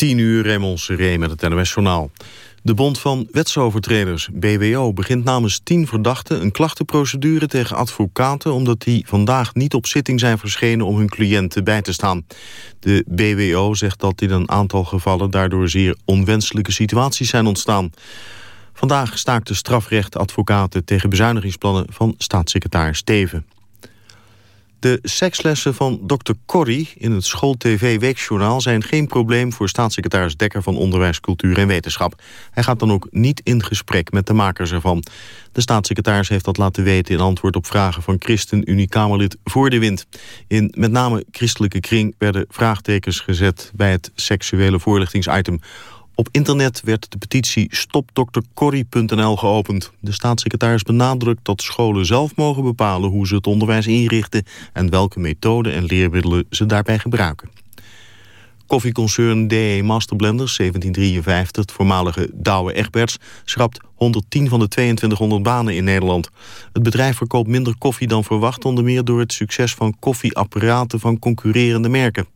10 uur Raymond Seré met het NOS-journaal. De Bond van Wetsovertreders, BWO, begint namens 10 verdachten... een klachtenprocedure tegen advocaten... omdat die vandaag niet op zitting zijn verschenen om hun cliënten bij te staan. De BWO zegt dat in een aantal gevallen... daardoor zeer onwenselijke situaties zijn ontstaan. Vandaag staakten strafrechtadvocaten tegen bezuinigingsplannen... van staatssecretaris Steven. De sekslessen van Dr. Corrie in het School-TV-weekjournaal... zijn geen probleem voor staatssecretaris Dekker van Onderwijs, Cultuur en Wetenschap. Hij gaat dan ook niet in gesprek met de makers ervan. De staatssecretaris heeft dat laten weten in antwoord op vragen van ChristenUnie-Kamerlid Voor de Wind. In met name christelijke kring werden vraagtekens gezet bij het seksuele voorlichtingsitem op internet werd de petitie stopdoktercorrie.nl geopend. De staatssecretaris benadrukt dat scholen zelf mogen bepalen hoe ze het onderwijs inrichten en welke methoden en leermiddelen ze daarbij gebruiken. Koffieconcern DE Masterblenders 1753, het voormalige Douwe Egberts, schrapt 110 van de 2200 banen in Nederland. Het bedrijf verkoopt minder koffie dan verwacht, onder meer door het succes van koffieapparaten van concurrerende merken.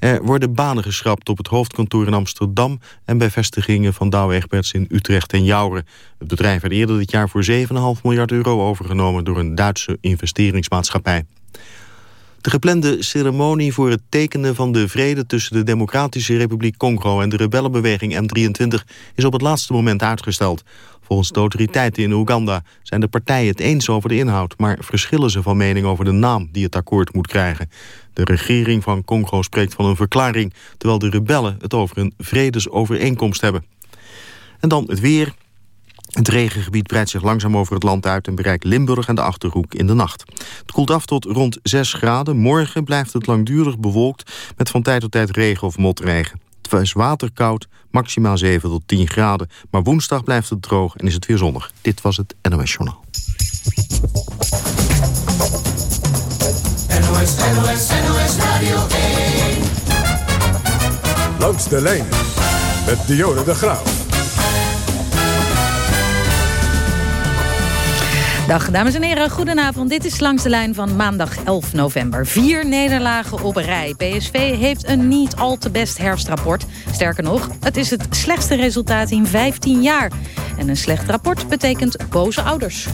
Er worden banen geschrapt op het hoofdkantoor in Amsterdam... en bij vestigingen van Douwe Egberts in Utrecht en Jouren. Het bedrijf werd eerder dit jaar voor 7,5 miljard euro overgenomen... door een Duitse investeringsmaatschappij. De geplande ceremonie voor het tekenen van de vrede tussen de Democratische Republiek Congo en de rebellenbeweging M23 is op het laatste moment uitgesteld. Volgens de autoriteiten in Oeganda zijn de partijen het eens over de inhoud... maar verschillen ze van mening over de naam die het akkoord moet krijgen. De regering van Congo spreekt van een verklaring... terwijl de rebellen het over een vredesovereenkomst hebben. En dan het weer. Het regengebied breidt zich langzaam over het land uit... en bereikt Limburg en de Achterhoek in de nacht. Het koelt af tot rond 6 graden. Morgen blijft het langdurig bewolkt... met van tijd tot tijd regen of motregen. Het is waterkoud, maximaal 7 tot 10 graden. Maar woensdag blijft het droog en is het weer zonnig. Dit was het NOS Journaal. NOS, NOS, NOS Radio 1. Langs de lijn met Dionne de Graaf. Dag dames en heren, goedenavond. Dit is Langs de Lijn van maandag 11 november. Vier nederlagen op rij. PSV heeft een niet al te best herfstrapport. Sterker nog, het is het slechtste resultaat in 15 jaar. En een slecht rapport betekent boze ouders.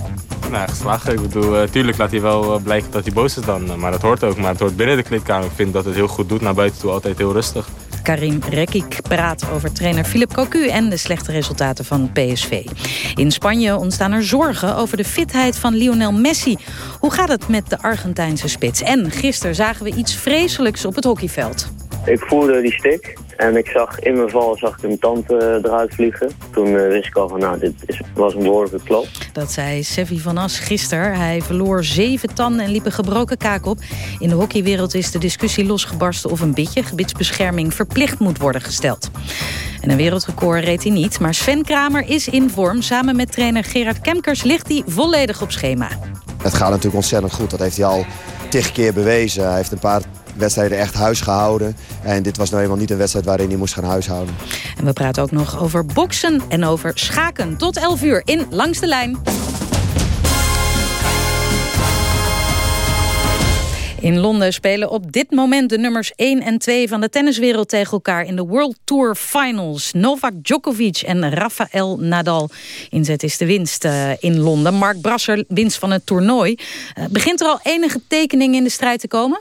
Nou, geslagen. Ik bedoel, natuurlijk eh, laat hij wel uh, blijken dat hij boos is dan. Eh, maar dat hoort ook. Maar het hoort binnen de kleedkamer. Ik vind dat het heel goed doet. Naar buiten toe altijd heel rustig. Karim Rekik praat over trainer Philip Cocu en de slechte resultaten van PSV. In Spanje ontstaan er zorgen over de fitheid van Lionel Messi. Hoe gaat het met de Argentijnse spits? En gisteren zagen we iets vreselijks op het hockeyveld. Ik voelde die stik en ik zag in mijn val zag ik een tand uh, eruit vliegen. Toen uh, wist ik al van nou, dit is, was een behoorlijke klap. Dat zei Sevi van As gisteren. Hij verloor zeven tanden en liep een gebroken kaak op. In de hockeywereld is de discussie losgebarsten of een beetje gebitsbescherming verplicht moet worden gesteld. En een wereldrecord reed hij niet, maar Sven Kramer is in vorm. Samen met trainer Gerard Kemkers ligt hij volledig op schema. Het gaat natuurlijk ontzettend goed, dat heeft hij al tig keer bewezen. Hij heeft een paar wedstrijden echt huis gehouden. En dit was nou eenmaal niet een wedstrijd waarin hij moest gaan huishouden. En we praten ook nog over boksen en over schaken. Tot 11 uur in Langs de Lijn. In Londen spelen op dit moment de nummers 1 en 2 van de tenniswereld tegen elkaar in de World Tour Finals. Novak Djokovic en Rafael Nadal. Inzet is de winst uh, in Londen. Mark Brasser, winst van het toernooi. Uh, begint er al enige tekening in de strijd te komen?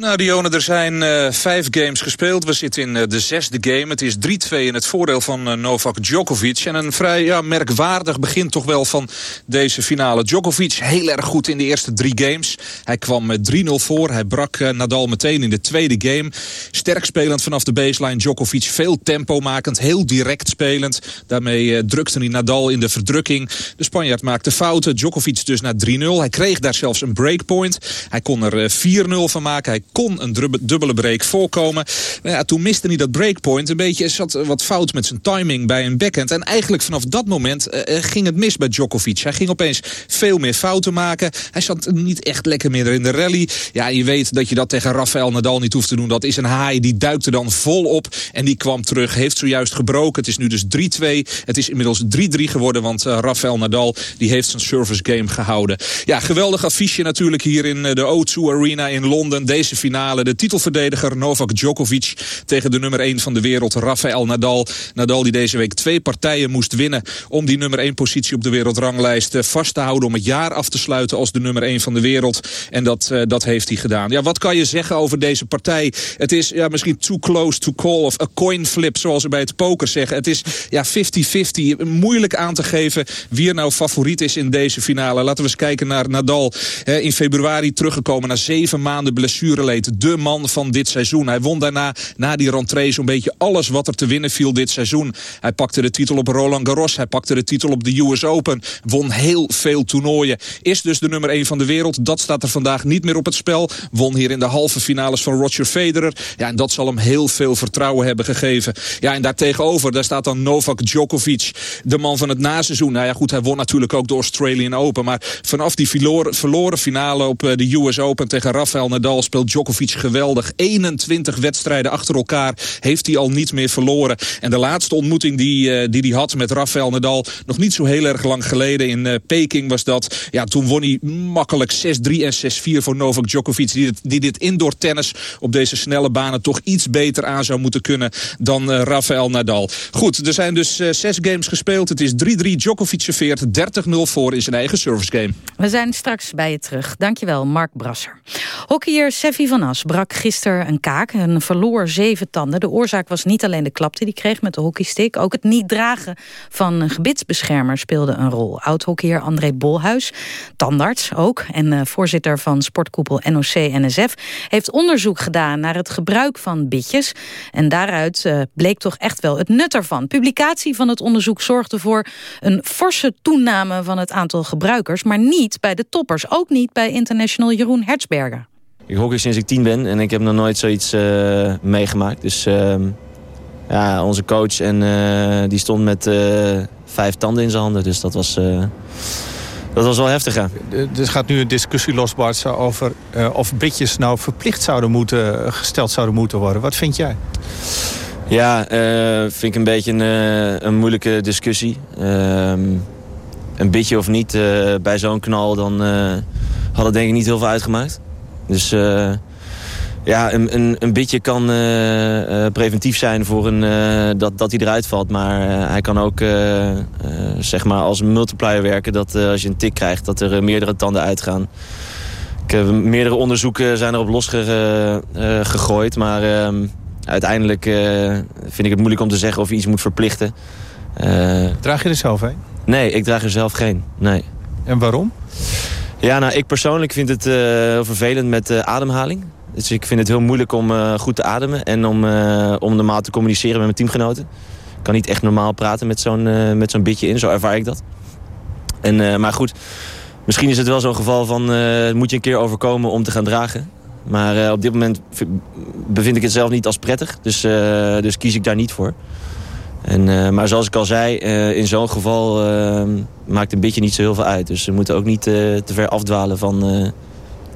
Nou, Dionne, er zijn uh, vijf games gespeeld. We zitten in uh, de zesde game. Het is 3-2 in het voordeel van uh, Novak Djokovic. En een vrij ja, merkwaardig begin toch wel van deze finale. Djokovic heel erg goed in de eerste drie games. Hij kwam met 3-0 voor. Hij brak Nadal meteen in de tweede game. Sterk spelend vanaf de baseline. Djokovic veel tempo makend, heel direct spelend. Daarmee drukte hij Nadal in de verdrukking. De Spanjaard maakte fouten. Djokovic dus naar 3-0. Hij kreeg daar zelfs een breakpoint. Hij kon er 4-0 van maken. Hij kon een dubbele break voorkomen. Maar ja, toen miste hij dat breakpoint. Een beetje zat wat fout met zijn timing bij een backhand. En eigenlijk vanaf dat moment uh, ging het mis bij Djokovic. Hij ging opeens veel meer fouten maken. Hij zat niet echt lekker meer in de rally. Ja, je weet dat je dat tegen Rafael Nadal niet hoeft te doen. Dat is een haai, die duikte dan vol op. En die kwam terug, heeft zojuist gebroken. Het is nu dus 3-2. Het is inmiddels 3-3 geworden, want Rafael Nadal die heeft zijn service game gehouden. Ja, geweldig affiche natuurlijk hier in de O2 Arena in Londen. Deze finale. De titelverdediger Novak Djokovic tegen de nummer 1 van de wereld, Rafael Nadal. Nadal die deze week twee partijen moest winnen om die nummer 1 positie op de wereldranglijst eh, vast te houden. Om het jaar af te sluiten als de nummer 1 van de wereld. En dat, uh, dat heeft hij gedaan. Ja, wat kan je zeggen over deze partij? Het is ja, misschien too close to call of a coin flip zoals ze bij het poker zeggen. Het is ja 50-50. Moeilijk aan te geven wie er nou favoriet is in deze finale. Laten we eens kijken naar Nadal. in februari teruggekomen na zeven maanden De man van dit seizoen. Hij won daarna, na die rentree, zo'n beetje alles wat er te winnen viel dit seizoen. Hij pakte de titel op Roland Garros. Hij pakte de titel op de US Open. Won heel veel toernooien. Is dus de nummer 1 van de wereld. Dat staat er vandaag niet meer op het spel. Won hier in de halve finales van Roger Federer. Ja, en dat zal hem heel veel vertrouwen hebben gegeven. Ja, en daartegenover, daar staat dan Novak Djokovic. De man van het naseizoen. Nou ja, goed, hij won natuurlijk ook de Australian Open. Maar vanaf die verloren, finale op eh, de US Open tegen Rafael Nadal speelt Djokovic geweldig. 21 wedstrijden achter elkaar heeft hij al niet meer verloren. En de laatste ontmoeting die, uh, die hij had met Rafael Nadal... nog niet zo heel erg lang geleden in uh, Peking was dat. Ja, toen won hij makkelijk 6-3 en 6-4 voor Novak Djokovic... Die dit, indoor tennis op deze snelle banen toch iets beter aan zou moeten kunnen... dan uh, Rafael Nadal. Goed, er zijn dus zes games gespeeld. Het is 3-3 Djokovic serveert, 30-0 voor in zijn eigen service game. We zijn straks bij je terug. Dankjewel, Mark Brasser. Hockeyer Van As brak gisteren een kaak en verloor zeven tanden. De oorzaak was niet alleen de klap die hij kreeg met de hockeystick. Ook het niet dragen van een gebitsbeschermer speelde een rol. Oud-hockeyer André Bolhuis, tandarts ook... en uh, voorzitter van sportkoepel NOC-NSF... heeft onderzoek gedaan naar het gebruik van bitjes. En daaruit uh, bleek toch echt wel het nut ervan. Publicatie van het onderzoek zorgde voor een forse toename... van het aantal gebruikers, maar niet bij de toppers. Ook niet bij international Jeroen Hertzberger. Ik hockey sinds ik tien ben en ik heb nog nooit zoiets uh, meegemaakt. Dus uh, ja, onze coach en uh, die stond met vijf tanden in zijn handen. Dus dat was, dat was wel heftig, ja. Er gaat nu een discussie los, Bart, over of britjes nou verplicht zouden moeten, gesteld zouden moeten worden. Wat vind jij? Ja, vind ik een beetje een, een moeilijke discussie. Ehm, een beetje of niet bij zo'n knal, dan had het denk ik niet heel veel uitgemaakt. Dus uh, ja, een, een, een beetje kan uh, uh, preventief zijn voor een, dat, dat hij eruit valt. Maar hij kan ook zeg maar als multiplier werken. Dat als je een tik krijgt, dat er meerdere tanden uitgaan. Ik meerdere onderzoeken zijn erop losgegooid. maar ehm, uiteindelijk vind ik het moeilijk om te zeggen of je iets moet verplichten. Draag je er zelf heen? Nee, ik draag er zelf geen. Nee. En waarom? Ja, nou, ik persoonlijk vind het uh, heel vervelend met uh, ademhaling. Dus ik vind het heel moeilijk om uh, goed te ademen en om, om normaal te communiceren met mijn teamgenoten. Ik kan niet echt normaal praten met zo'n met zo'n bitje in, zo ervaar ik dat. En, maar goed, misschien is het wel zo'n geval van moet je een keer overkomen om te gaan dragen. Maar op dit moment bevind ik het zelf niet als prettig, dus, dus kies ik daar niet voor. En, uh, maar zoals ik al zei, uh, in zo'n geval uh, maakt een beetje niet zo heel veel uit. Dus we moeten ook niet te ver afdwalen van,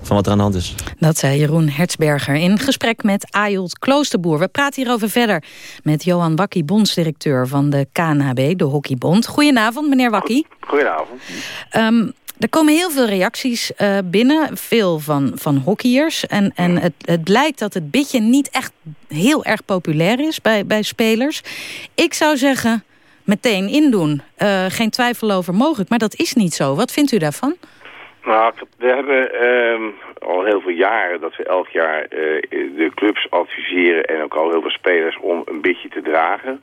van wat er aan de hand is. Dat zei Jeroen Hertzberger in gesprek met Ajold Kloosterboer. We praten hierover verder met Johan Wakkie, bondsdirecteur van de KNHB, de Hockeybond. Goedenavond, meneer Wakkie. Goedenavond. Um, er komen heel veel reacties uh, binnen, veel van, van hockeyers. En, en het, het blijkt dat het bitje niet echt heel erg populair is bij, bij spelers. Ik zou zeggen, meteen indoen. Uh, geen twijfel over mogelijk, maar dat is niet zo. Wat vindt u daarvan? Nou, we hebben um, al heel veel jaren dat we elk jaar uh, de clubs adviseren... en ook al heel veel spelers om een beetje te dragen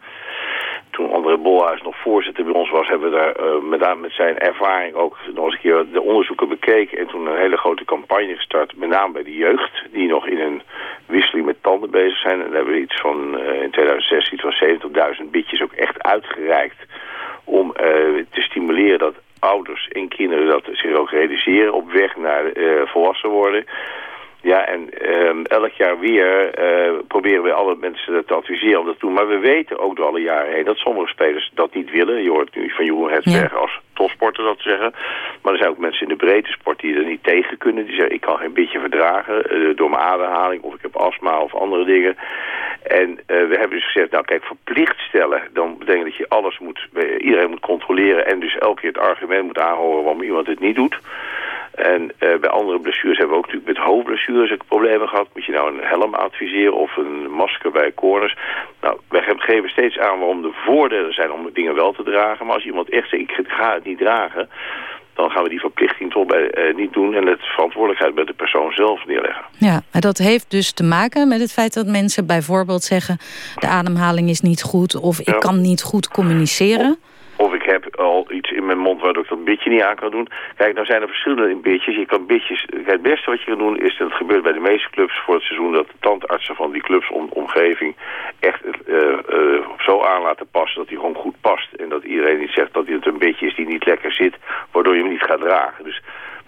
toen André Bolhuis nog voorzitter bij ons was, hebben we daar uh, met, met, zijn ervaring ook nog eens een keer de onderzoeken bekeken. En toen een hele grote campagne gestart, met name bij de jeugd, die nog in een wisseling met tanden bezig zijn. En daar hebben we iets van, uh, in 2006, iets van 70.000 bitjes ook echt uitgereikt om te stimuleren dat ouders en kinderen dat zich ook realiseren op weg naar volwassen worden. Ja, en um, elk jaar weer uh, proberen we alle mensen te adviseren om dat te doen. Maar we weten ook door alle jaren heen dat sommige spelers dat niet willen. Je hoort nu van Jeroen Hetsberger ja. als topsporter dat te zeggen. Maar er zijn ook mensen in de breedte sport die er niet tegen kunnen. Die zeggen, ik kan geen beetje verdragen uh, door mijn ademhaling of ik heb astma of andere dingen. En uh, we hebben dus gezegd, nou kijk, verplicht stellen. Dan betekent dat je alles moet, iedereen moet controleren en dus elke keer het argument moet aanhoren waarom iemand het niet doet. En eh, bij andere blessures hebben we ook natuurlijk met hoofdblessures problemen gehad. Moet je nou een helm adviseren of een masker bij corners? Nou, wij geven steeds aan waarom de voordelen zijn om dingen wel te dragen. Maar als iemand echt zegt, ik ga het niet dragen dan gaan we die verplichting toch bij, eh, niet doen... en het verantwoordelijkheid bij de persoon zelf neerleggen. Ja, en dat heeft dus te maken met het feit dat mensen bijvoorbeeld zeggen... de ademhaling is niet goed of ik kan niet goed communiceren... Of ik heb al iets in mijn mond waardoor ik dat bitje niet aan kan doen. Kijk, nou zijn er verschillende bitjes. Je kan bitjes... Het beste wat je kan doen is, dat gebeurt bij de meeste clubs voor het seizoen... dat de tandartsen van die clubs om, omgeving echt uh, uh, zo aan laten passen dat hij gewoon goed past. En dat iedereen niet zegt dat het een beetje is die niet lekker zit, waardoor je hem niet gaat dragen. Dus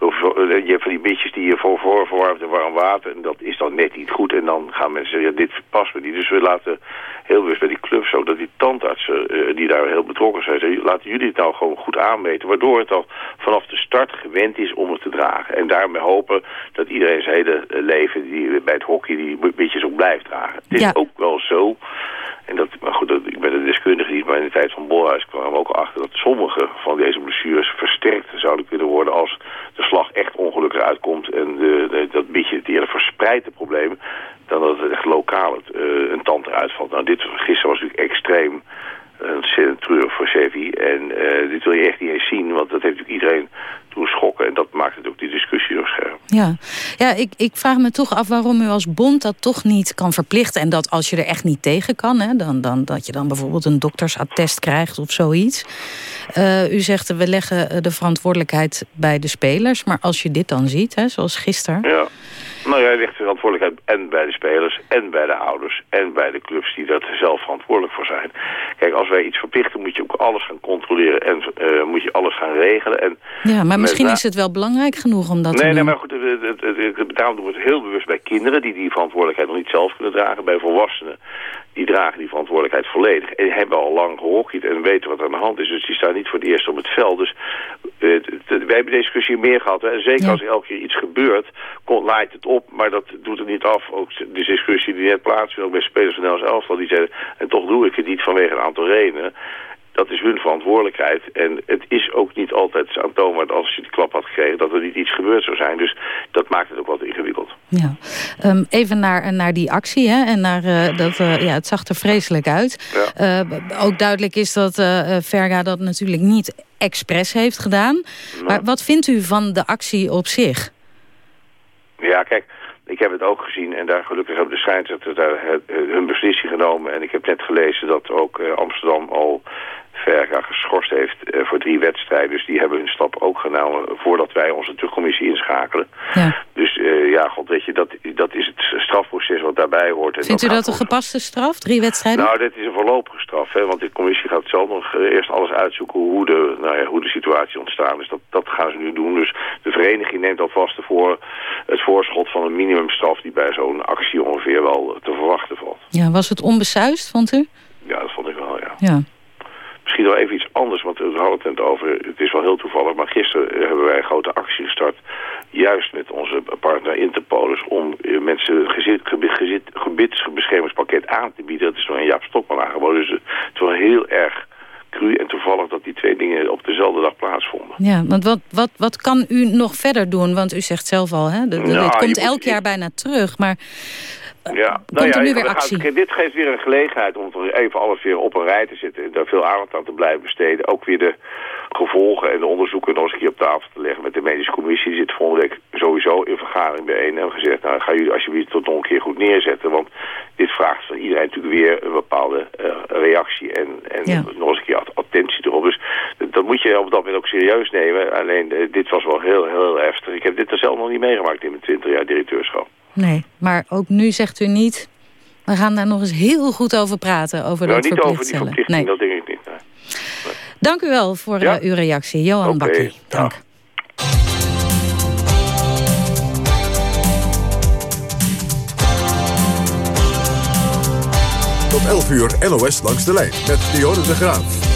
je hebt van die bitjes die je voor, voor verwarmt in warm water. En dat is dan net niet goed. En dan gaan mensen zeggen, ja, dit past me niet. Dus we laten heel bewust bij die clubs ook dat die tandartsen uh, die daar heel betrokken zijn, zeggen, laten jullie het nou gewoon goed aanmeten. Waardoor het al vanaf de start gewend is om het te dragen. En daarmee hopen dat iedereen zijn hele leven die, bij het hockey die bitjes ook blijft dragen. Het is ook wel zo en dat, maar goed, dat, ik ben een deskundige niet, maar in de tijd van Bolhuis kwamen we ook al achter dat sommige van deze blessures versterkt zouden kunnen worden als de echt ongelukkig uitkomt en de, de, dat beetje die hele verspreide problemen, dan dat het echt lokaal het, uh, een tand eruit valt. Nou, dit gisteren was natuurlijk extreem ontzettend treurig voor Sevi. En uh, dit wil je echt niet eens zien, want dat heeft natuurlijk iedereen doen schokken. En dat maakt het ook die discussie zo scherp. Ja, ja ik, ik vraag me toch af waarom u als bond dat toch niet kan verplichten. En dat als je er echt niet tegen kan, hè, dan, dan, dat je dan bijvoorbeeld een doktersattest krijgt of zoiets. Uh, u zegt we leggen de verantwoordelijkheid bij de spelers. Maar als je dit dan ziet, hè, zoals gisteren... Ja. Nou ja, ligt de verantwoordelijkheid en bij de spelers en bij de ouders en bij de clubs die daar zelf verantwoordelijk voor zijn. Kijk, als wij iets verplichten moet je ook alles gaan controleren en uh, moet je alles gaan regelen. En ja, maar misschien is het wel belangrijk genoeg om dat nee, te doen. Nee, maar goed, het, het, het, daarom doen we het heel bewust bij kinderen die die verantwoordelijkheid nog niet zelf kunnen dragen. Bij volwassenen die dragen die verantwoordelijkheid volledig. En hebben al lang gehockeyd en weten wat er aan de hand is. Dus die staan niet voor het eerst op het veld. Dus wij hebben deze discussie meer gehad. Hè. Zeker ja. als er elke keer iets gebeurt, komt, laait het op. Maar dat doet het niet af. Ook de discussie die net plaatsvindt, ook bij spelers van Nels Elftal. Die zeiden, en toch doe ik het niet vanwege een aantal redenen dat is hun verantwoordelijkheid. En het is ook niet altijd aantoonbaar als je die klap had gekregen... dat er niet iets gebeurd zou zijn. Dus dat maakt het ook wat ingewikkeld. Ja. Um, even naar, naar die actie. Hè? En naar, uh, dat, uh, ja, het zag er vreselijk uit. Ja. Uh, ook duidelijk is dat Verga dat natuurlijk niet expres heeft gedaan. Nou. Maar wat vindt u van de actie op zich? Ja, kijk... Ik heb het ook gezien en daar gelukkig hebben de scheidsrechters daar hun beslissing genomen. En ik heb net gelezen dat ook uh, Amsterdam al Verga geschorst heeft uh, voor drie wedstrijden. Dus die hebben hun stap ook genomen voordat wij onze terugcommissie inschakelen. Ja. Dus uh, ja, god weet je, dat, dat is het strafproces wat daarbij hoort. En Vindt dat u dat een gepaste straf, drie wedstrijden? Nou, dit is een voorlopige straf, hè, want de commissie gaat zelf nog uh, eerst alles uitzoeken hoe de, nou ja, hoe de situatie ontstaan is. Dat, dat gaan ze nu doen. Dus de vereniging neemt alvast ervoor het voorschot van een minimumstraf die bij zo'n actie ongeveer wel te verwachten valt. Ja, was het onbesuist, vond u? Ja, dat vond ik wel, ja. Ja. Misschien wel even iets anders, want we hadden het net over, het is wel heel toevallig, maar gisteren hebben wij een grote actie gestart, juist met onze partner Interpolis, om mensen gezit, gebit, gezit, gebitsbeschermingspakket aan te bieden. Dat is door een Jaap Stokman aangeboden, dus het is wel heel erg cru en toevallig dat die twee dingen op dezelfde dag plaatsvonden. Ja, want wat, wat, wat kan u nog verder doen? Want u zegt zelf al, hè, de, de, nou, het komt elk jaar bijna terug, maar... Ja, nou ja, er nu weer actie? Gaat, dit geeft weer een gelegenheid om even alles weer op een rij te zetten. En daar veel aandacht aan te blijven besteden. Ook weer de gevolgen en de onderzoeken nog eens een keer op tafel te leggen. Met de medische commissie die zit volgende week sowieso in vergadering bijeen. En gezegd, nou gaan jullie alsjeblieft tot nog een keer goed neerzetten. Want dit vraagt van iedereen natuurlijk weer een bepaalde uh, reactie. En, en ja. nog eens een keer attentie erop. Dus dat moet je op dat moment ook serieus nemen. Alleen uh, dit was wel heel, heel heftig. Ik heb dit er zelf nog niet meegemaakt in mijn 20 jaar directeurschap. Nee, maar ook nu zegt u niet... we gaan daar nog eens heel goed over praten, over nou, dat niet over die verplichtstellen. verplichting, Nee. dat denk ik niet. Nee. Dank u wel voor Ja. uh, uw reactie. Johan Oké, Bakkie, dank. Tot 11 uur NOS langs de lijn met Dionne de Graaf.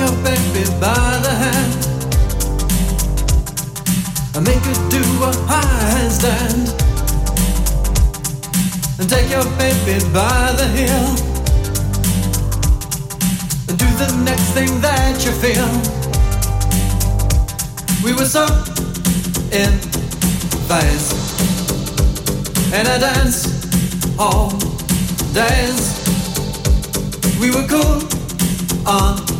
Your baby by the hand and make her do a high handstand. And take your baby by the heel and do the next thing that you feel. We were so in phase, and I dance all days. We were cool on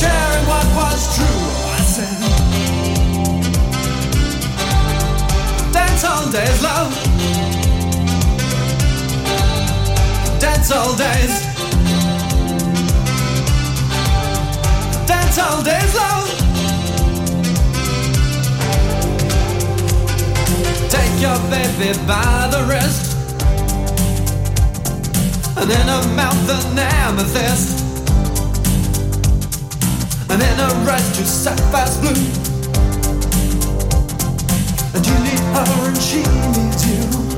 sharing what was true. I said, dance all. Dance all days. Dance all. Take your baby by the wrist And in her mouth an amethyst And in her eyes two sapphires blue. And you need her and she needs you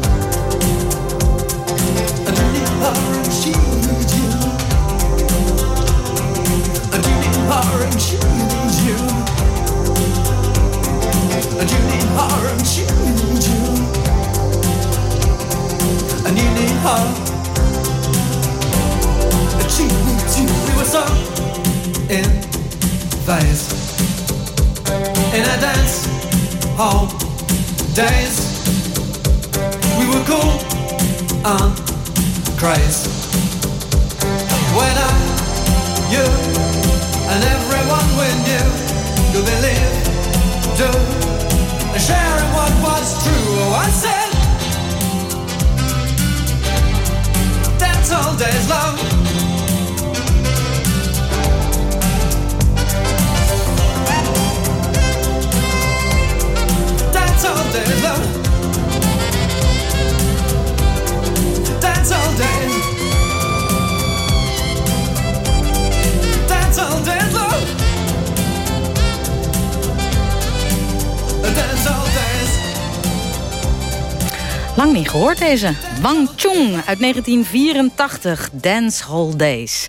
uit 1984, Dance Hall Days.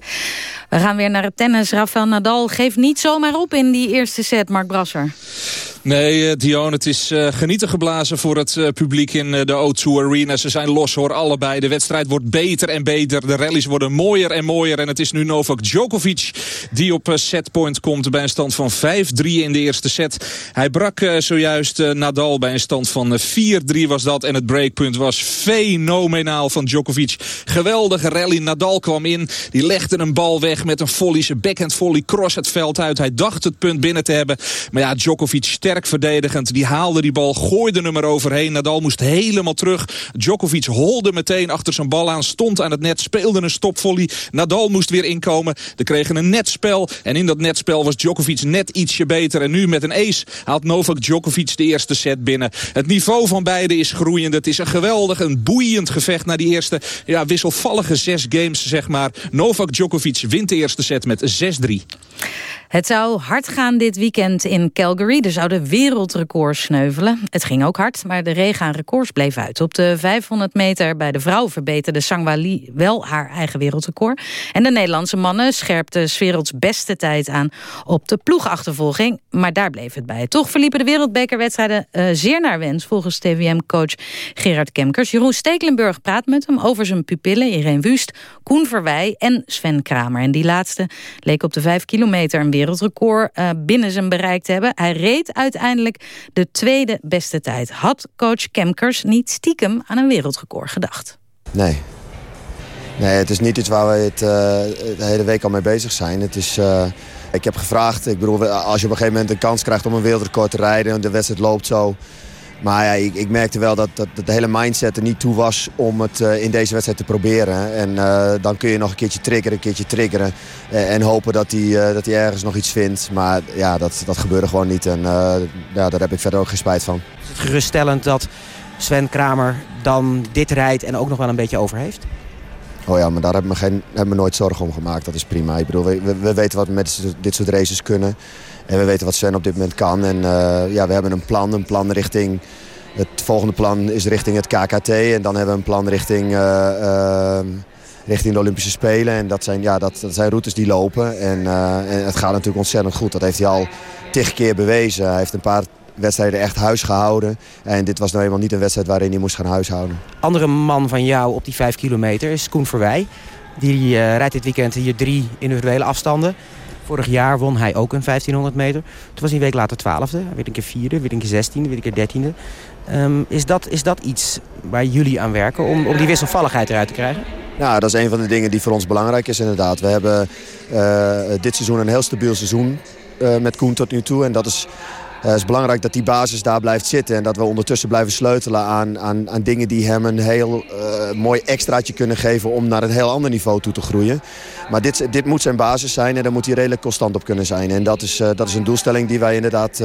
We gaan weer naar het tennis. Rafael Nadal geeft niet zomaar op in die eerste set, Mark Brasser. Nee, uh, Dion, het is uh, genieten geblazen voor het uh, publiek in de O2 Arena. Ze zijn los hoor, allebei. De wedstrijd wordt beter en beter. De rallies worden mooier en mooier. En het is nu Novak Djokovic die op setpoint komt bij een stand van 5-3 in de eerste set. Hij brak zojuist Nadal bij een stand van 4-3 was dat. En het breakpunt was fenomenaal van Djokovic. Geweldige rally. Nadal kwam in. Die legde een bal weg met een volley. Zijn backhand volley cross het veld uit. Hij dacht het punt binnen te hebben. Maar ja, Djokovic sterk verdedigend. Die haalde die bal, gooide hem er overheen. Nadal moest helemaal terug. Djokovic holde meteen achter zijn bal aan. Stond aan het net, speelde een stopvolley. Nadal moest weer inkomen. Er kregen een netspel. En in dat netspel was Djokovic net ietsje beter. En nu met een ace haalt Novak Djokovic de eerste set binnen. Het niveau van beide is groeiend. Het is een geweldig, een boeiend gevecht naar die eerste ja, wisselvallige zes games, zeg maar. Novak Djokovic wint de eerste set met 6-3. Het zou hard gaan dit weekend in Calgary. Er zouden wereldrecords sneuvelen. Het ging ook hard, maar de regen aan records bleef uit. Op de 500 meter bij de vrouw verbeterde Sangwa Lee wel haar eigen wereldrecord. En de Nederlandse mannen scherpten werelds beste tijd aan op de ploegachtervolging. Maar daar bleef het bij. Toch verliepen de wereldbekerwedstrijden uh, zeer naar wens... volgens TVM-coach Gerard Kemkers. Jeroen Stekelenburg praat met hem over zijn pupillen... Irene Wust, Koen Verwij en Sven Kramer. En die laatste leek op de 5 kilometer een wereldrecord uh, binnen zijn bereik te hebben. Hij reed uiteindelijk de tweede beste tijd. Had coach Kemkers niet stiekem aan een wereldrecord gedacht? Nee. Nee, het is niet iets waar we het, uh, de hele week al mee bezig zijn. Het is, uh, ik heb gevraagd, ik bedoel, als je op een gegeven moment een kans krijgt om een wereldrecord te rijden... en de wedstrijd loopt zo... Maar ja, ik, ik, merkte wel dat, dat, dat, de hele mindset er niet toe was om het uh, in deze wedstrijd te proberen. En uh, dan kun je nog een keertje triggeren, een keertje triggeren. Uh, en hopen dat hij, dat hij ergens nog iets vindt. Maar ja, dat, dat gebeurde gewoon niet. En ja, daar heb ik verder ook geen spijt van. Is het geruststellend dat Sven Kramer dan dit rijdt en ook nog wel een beetje over heeft? Oh ja, maar daar hebben we, geen, hebben we nooit zorgen om gemaakt. Dat is prima. Ik bedoel, we, we, we weten wat we met dit soort races kunnen. En we weten wat Sven op dit moment kan. En uh, ja, we hebben een plan, een plan richting... Het volgende plan is richting het KKT. En dan hebben we een plan richting, uh, uh, richting de Olympische Spelen. En dat zijn, ja, dat, dat zijn routes die lopen. En, het gaat natuurlijk ontzettend goed. Dat heeft hij al tig keer bewezen. Hij heeft een paar wedstrijden echt huis gehouden. En dit was nou eenmaal niet een wedstrijd waarin hij moest gaan huishouden. Andere man van jou op die 5 kilometer is Koen Verwij. Die rijdt dit weekend hier drie individuele afstanden. Vorig jaar won hij ook een 1500 meter. Toen was een week later twaalfde. Weet een keer vierde, weet een keer zestiende, weet een keer dertiende. Um, is, dat, is dat iets waar jullie aan werken om, om die wisselvalligheid eruit te krijgen? Ja, dat is een van de dingen die voor ons belangrijk is inderdaad. We hebben uh, dit seizoen een heel stabiel seizoen uh, met Koen tot nu toe. En dat is het is belangrijk dat die basis daar blijft zitten. En dat we ondertussen blijven sleutelen aan, aan, aan dingen die hem een heel uh, mooi extraatje kunnen geven... om naar een heel ander niveau toe te groeien. Maar dit, dit moet zijn basis zijn en daar moet hij redelijk constant op kunnen zijn. En dat is, uh, dat is een doelstelling die wij inderdaad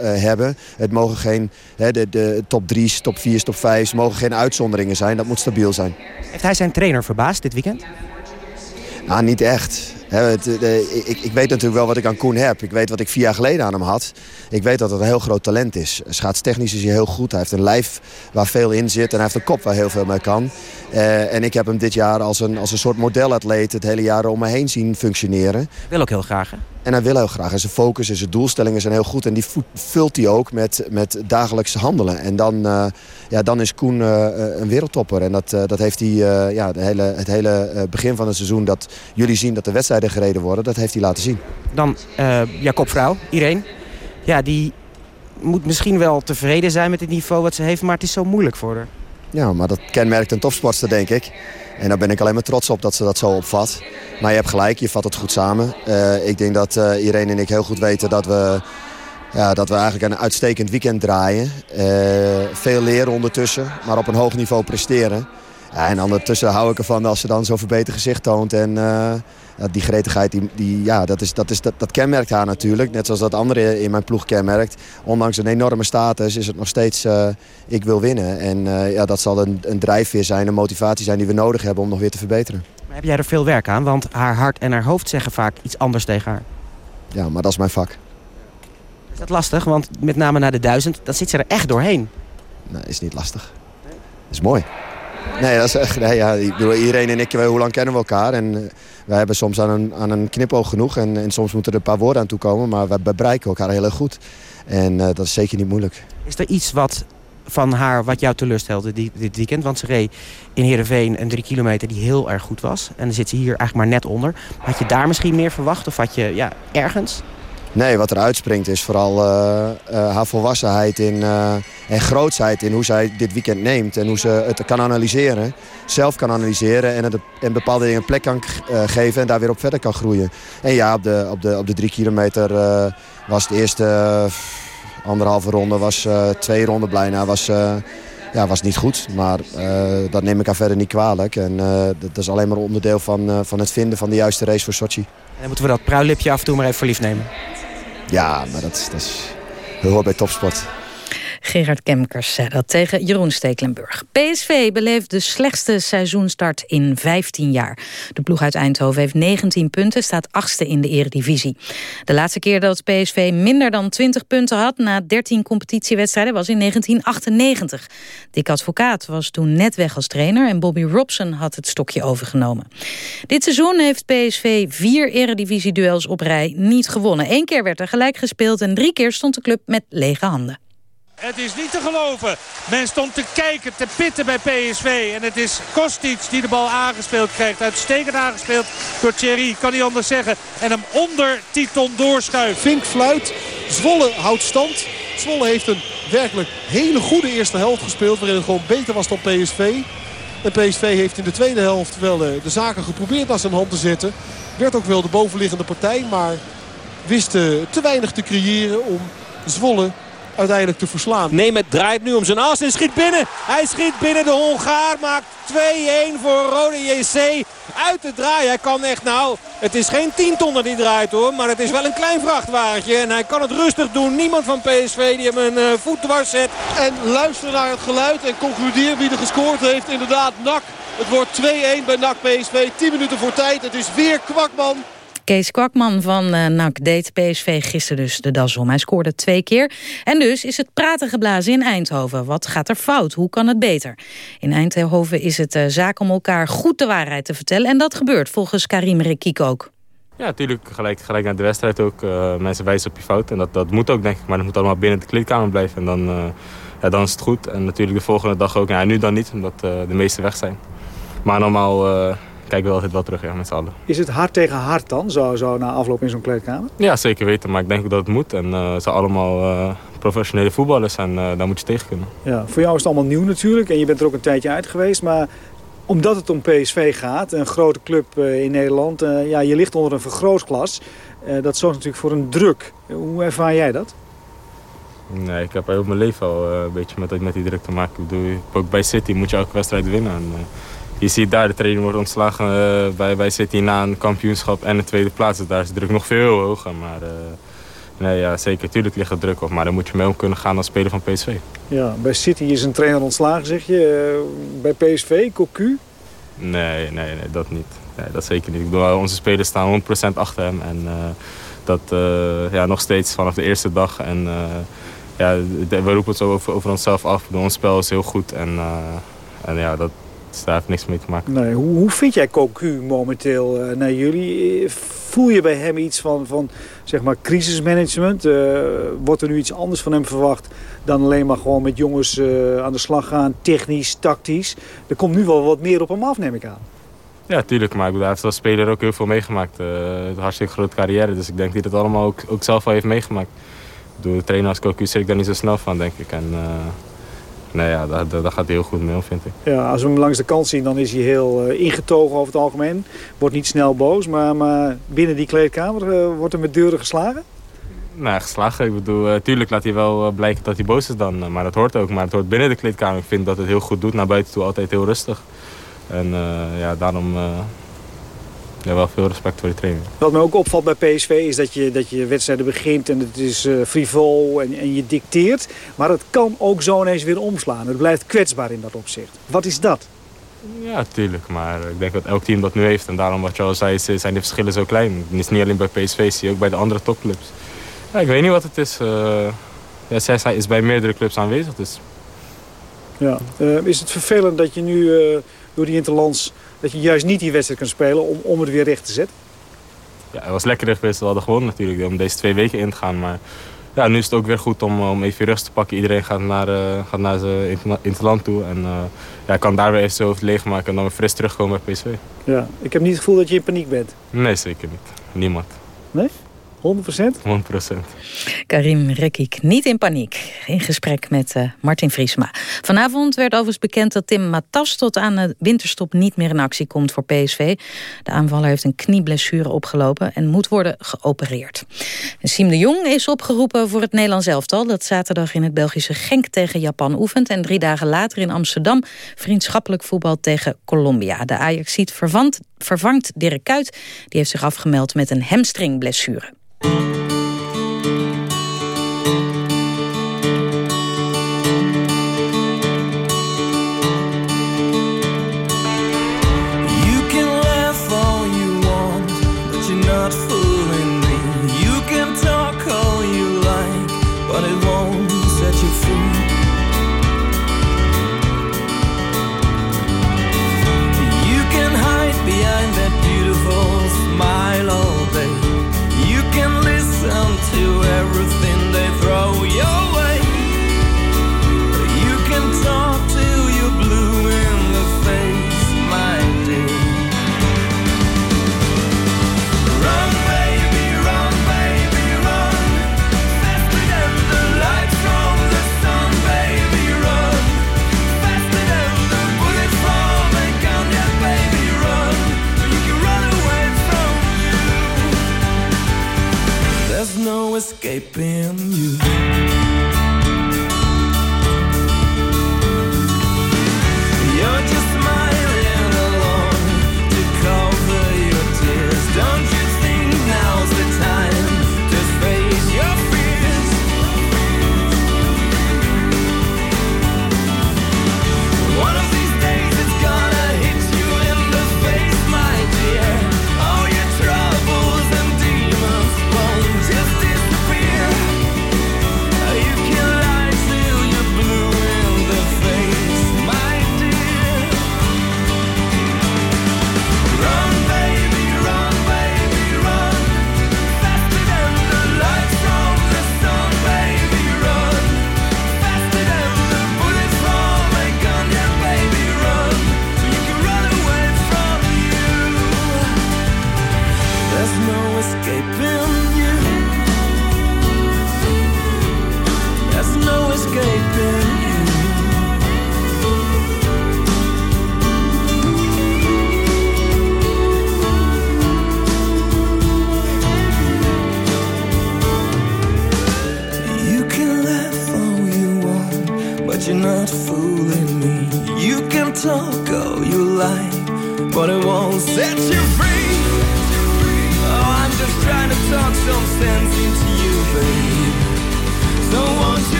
hebben. Het mogen geen hè, de, de top 3's, top 4's, top 5's... mogen geen uitzonderingen zijn. Dat moet stabiel zijn. Heeft hij zijn trainer verbaasd dit weekend? Nou, niet echt. He, het, de, ik, ik, weet natuurlijk wel wat ik aan Koen heb. Ik weet wat ik vier jaar geleden aan hem had. Ik weet dat het een heel groot talent is. Schaatstechnisch is hij heel goed. Hij heeft een lijf waar veel in zit. En hij heeft een kop waar heel veel mee kan. Uh, en ik heb hem dit jaar als een, als een soort modelatleet het hele jaar om me heen zien functioneren. Wil ook heel graag, hè? En hij wil heel graag. En zijn focus en zijn doelstellingen zijn heel goed. En die vult hij ook met, met dagelijks handelen. En dan, uh, ja, dan is Koen uh, een wereldtopper. En dat, uh, dat heeft hij ja, de hele, het hele begin van het seizoen... dat jullie zien dat de wedstrijden gereden worden, dat heeft hij laten zien. Dan Jacob Vrouw, Irene. Ja, die moet misschien wel tevreden zijn met het niveau wat ze heeft... maar het is zo moeilijk voor haar. Ja, maar dat kenmerkt een topsportster, denk ik. En daar ben ik alleen maar trots op dat ze dat zo opvat. Maar je hebt gelijk, je vat het goed samen. Uh, ik denk dat uh, Irene en ik heel goed weten dat we, ja, dat we eigenlijk een uitstekend weekend draaien. Uh, veel leren ondertussen, maar op een hoog niveau presteren. Ja, en ondertussen hou ik ervan als ze dan zo'n verbeterd gezicht toont. En die gretigheid, die, die, ja, dat, is, dat, is, dat, dat kenmerkt haar natuurlijk. Net zoals dat andere in mijn ploeg kenmerkt. Ondanks een enorme status is het nog steeds uh, ik wil winnen. En uh, ja, dat zal een, een drijfveer zijn, een motivatie zijn die we nodig hebben om nog weer te verbeteren. Maar heb jij er veel werk aan? Want haar hart en haar hoofd zeggen vaak iets anders tegen haar. Ja, maar dat is mijn vak. Is dat lastig? Want met name na de duizend, dan zit ze er echt doorheen. Nee, is niet lastig. Is mooi. Nee, dat is echt, nee, ja, ik bedoel, iedereen en ik, hoe lang kennen we elkaar? En uh, wij hebben soms aan een, aan een knipoog genoeg. En, en soms moeten er een paar woorden aan toekomen. Maar we bereiken elkaar heel erg goed. En uh, dat is zeker niet moeilijk. Is er iets wat van haar wat jou teleurstelde dit, dit weekend? Want ze reed in Heerenveen een drie kilometer die heel erg goed was. En dan zit ze hier eigenlijk maar net onder. Had je daar misschien meer verwacht? Of had je ja, ergens? Nee, wat er uitspringt is vooral uh, uh, haar volwassenheid in, uh, en grootsheid in hoe zij dit weekend neemt. En hoe ze het kan analyseren, zelf kan analyseren en, het, bepaalde dingen een plek kan geven en daar weer op verder kan groeien. En ja, op de, op de, op de drie kilometer was de eerste anderhalve ronde, was twee ronden bijna, was, ja, was niet goed. Maar dat neem ik haar verder niet kwalijk. En dat is alleen maar onderdeel van, van het vinden van de juiste race voor Sochi. Dan moeten we dat pruillipje af en toe maar even voor lief nemen. Ja, maar dat, dat is, hoort bij topsport. Gerard Kemkers zei dat tegen Jeroen Stekelenburg. PSV beleeft de slechtste seizoenstart in 15 jaar. De ploeg uit Eindhoven heeft 19 punten, staat achtste in de eredivisie. De laatste keer dat PSV minder dan 20 punten had... na 13 competitiewedstrijden was in 1998. Dick Advocaat was toen net weg als trainer... en Bobby Robson had het stokje overgenomen. Dit seizoen heeft PSV vier eredivisie-duels op rij niet gewonnen. Eén keer werd er gelijk gespeeld en drie keer stond de club met lege handen. Het is niet te geloven. Men stond te kijken, te pitten bij PSV. En het is Kostic die de bal aangespeeld krijgt. Uitstekend aangespeeld door Thierry, kan niet anders zeggen. En hem onder Titon doorschuift. Vink fluit, Zwolle houdt stand. Zwolle heeft een werkelijk hele goede eerste helft gespeeld. Waarin het gewoon beter was dan PSV. En PSV heeft in de tweede helft wel de zaken geprobeerd naar zijn hand te zetten. Werd ook wel de bovenliggende partij, maar wist te weinig te creëren om Zwolle uiteindelijk te verslaan. Neem het draait nu om zijn as en schiet binnen. Hij schiet binnen. De Hongaar maakt 2-1 voor Rode JC. Uit de draai. Hij kan echt nou... Het is geen tientonner die draait hoor. Maar het is wel een klein vrachtwagentje. En hij kan het rustig doen. Niemand van PSV die hem een uh, voet dwars zet. En luister naar het geluid en concludeer wie er gescoord heeft. Inderdaad, NAC. Het wordt 2-1 bij NAC PSV. 10 minuten voor tijd. Het is weer Kwakman Kees Kwakman van uh, NAC deed PSV gisteren dus de das om. Hij scoorde twee keer. En dus is het praten geblazen in Eindhoven. Wat gaat er fout? Hoe kan het beter? In Eindhoven is het uh, zaak om elkaar goed de waarheid te vertellen. En dat gebeurt volgens Karim Rekiek ook. Ja, natuurlijk. Gelijk, gelijk naar de wedstrijd ook. Uh, mensen wijzen op je fout. En dat, dat moet ook, denk ik. Maar dat moet allemaal binnen de kleedkamer blijven. En dan, ja, dan is het goed. En natuurlijk de volgende dag ook. Ja, nu dan niet, omdat de meeste weg zijn. Maar normaal kijken we altijd wel terug ja, met z'n allen. Is het hard tegen hard dan, zo, zo na afloop in zo'n kleedkamer? Ja, zeker weten. Maar ik denk ook dat het moet. En uh, ze allemaal uh, professionele voetballers en uh, daar moet je tegen kunnen. Ja, voor jou is het allemaal nieuw natuurlijk. En je bent er ook een tijdje uit geweest. Maar omdat het om PSV gaat, een grote club in Nederland... ja, je ligt onder een vergrootglas. dat zorgt natuurlijk voor een druk. Hoe ervaar jij dat? Nee, ik heb heel mijn leven al een beetje met, met die druk te maken. Ik bedoel, ook bij City moet je elke wedstrijd winnen. En, je ziet daar, de trainer wordt ontslagen uh, bij, bij City na een kampioenschap en een tweede plaats. Dus daar is de druk nog veel hoger. Maar uh, nee, ja, zeker, tuurlijk ligt er druk op. Maar dan moet je mee om kunnen gaan als speler van PSV. Ja, bij City is een trainer ontslagen, zeg je. Uh, bij PSV, Cocu? Nee, nee, nee, dat niet. Nee, dat zeker niet. Ik bedoel, onze spelers staan 100% achter hem. En dat ja, nog steeds vanaf de eerste dag. En ja, we roepen het zo over, over onszelf af. Bedoel, ons spel is heel goed. En, en ja, dat, dus daar heeft niks mee te maken. Nee, hoe, hoe vind jij Cocu momenteel uh, naar jullie? Voel je bij hem iets van, van zeg maar crisismanagement? Uh, wordt er nu iets anders van hem verwacht dan alleen maar gewoon met jongens uh, aan de slag gaan, technisch, tactisch? Er komt nu wel wat meer op hem af, neem ik aan. Ja, tuurlijk. Maar ik bedoel, hij heeft als speler ook heel veel meegemaakt. een hartstikke grote carrière. Dus ik denk dat hij dat allemaal ook, ook zelf wel heeft meegemaakt. Bedoel, de trainer als Cocu zit ik daar niet zo snel van, denk ik. En, Nee, ja, daar, daar gaat hij heel goed mee vind ik. Ja, als we hem langs de kant zien, dan is hij heel uh, ingetogen over het algemeen. Wordt niet snel boos, maar, maar binnen die kleedkamer uh, wordt er met deuren geslagen? Nou, geslagen. Ik bedoel, uh, tuurlijk laat hij wel blijken dat hij boos is dan. maar dat hoort ook. Maar het hoort binnen de kleedkamer. Ik vind dat het heel goed doet. Naar buiten toe altijd heel rustig. En ja, daarom ja, wel veel respect voor die training. Wat me ook opvalt bij PSV is dat je, dat je wedstrijden begint en het is uh, frivol en, en je dicteert. Maar het kan ook zo ineens weer omslaan. Het blijft kwetsbaar in dat opzicht. Wat is dat? Ja, tuurlijk. Maar ik denk dat elk team dat nu heeft. En daarom wat je al zei, zijn de verschillen zo klein. Het is niet alleen bij PSV, zie je ook bij de andere topclubs. Ja, ik weet niet wat het is. Uh, ja, zij is bij meerdere clubs aanwezig. Dus. Ja. Uh, is het vervelend dat je nu door die interlands dat je juist niet die wedstrijd kan spelen om, om het weer recht te zetten? Ja, het was lekker geweest. We hadden gewonnen natuurlijk om deze twee weken in te gaan. Maar ja, nu is het ook weer goed om, om even rust te pakken. Iedereen gaat naar, uh, gaat naar zijn interland toe. En uh, ja, kan daar weer even zo over leegmaken en dan weer fris terugkomen bij PSV. Ja, ik heb niet het gevoel dat je in paniek bent. Nee, zeker niet. Niemand. Nee? 100% 100% Karim Rekik niet in paniek. In gesprek met uh, Martin Vriesma. Vanavond werd overigens bekend dat Tim Matas tot aan de winterstop niet meer in actie komt voor PSV. De aanvaller heeft een knieblessure opgelopen en moet worden geopereerd. En Siem de Jong is opgeroepen voor het Nederlands elftal. Dat zaterdag in het Belgische Genk tegen Japan oefent. En drie dagen later in Amsterdam vriendschappelijk voetbal tegen Colombia. De Ajax-ziet vervangt, vervangt Dirk Kuyt. Die heeft zich afgemeld met een hamstringblessure. Thank you.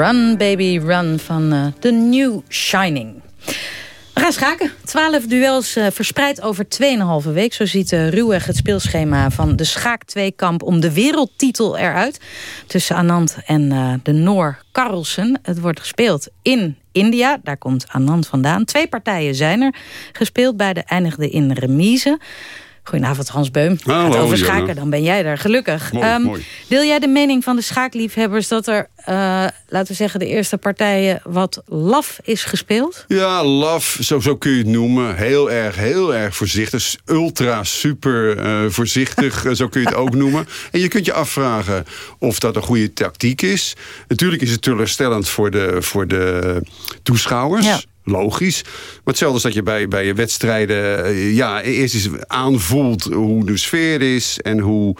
Run Baby Run van eh, The New Shining. We gaan schaken. Twaalf duels eh, verspreid over 2,5 week. Zo ziet uh, ruwweg het speelschema van de schaak-tweekamp... om de wereldtitel eruit. Tussen Anand en de Noor Carlsen. Het wordt gespeeld in India. Daar komt Anand vandaan. Twee partijen zijn er gespeeld. Beide eindigden in remise. Goedenavond Hans Beum. Hallo, Gaat over schaken, dan ben jij daar. Gelukkig. Mooi, Ehm, mooi. Deel jij de mening van de schaakliefhebbers... dat er, eh, laten we zeggen, de eerste partijen wat laf is gespeeld? Ja, love, zo, zo kun je het noemen. Heel erg, heel erg voorzichtig. Ultra, super eh, voorzichtig, eh, zo kun je het ook noemen. En je kunt je afvragen of dat een goede tactiek is. Natuurlijk is het teleurstellend voor de, voor de toeschouwers. Logisch. Maar hetzelfde is dat je bij, bij je wedstrijden... eh, ja, eerst eens aanvoelt hoe de sfeer is... en hoe,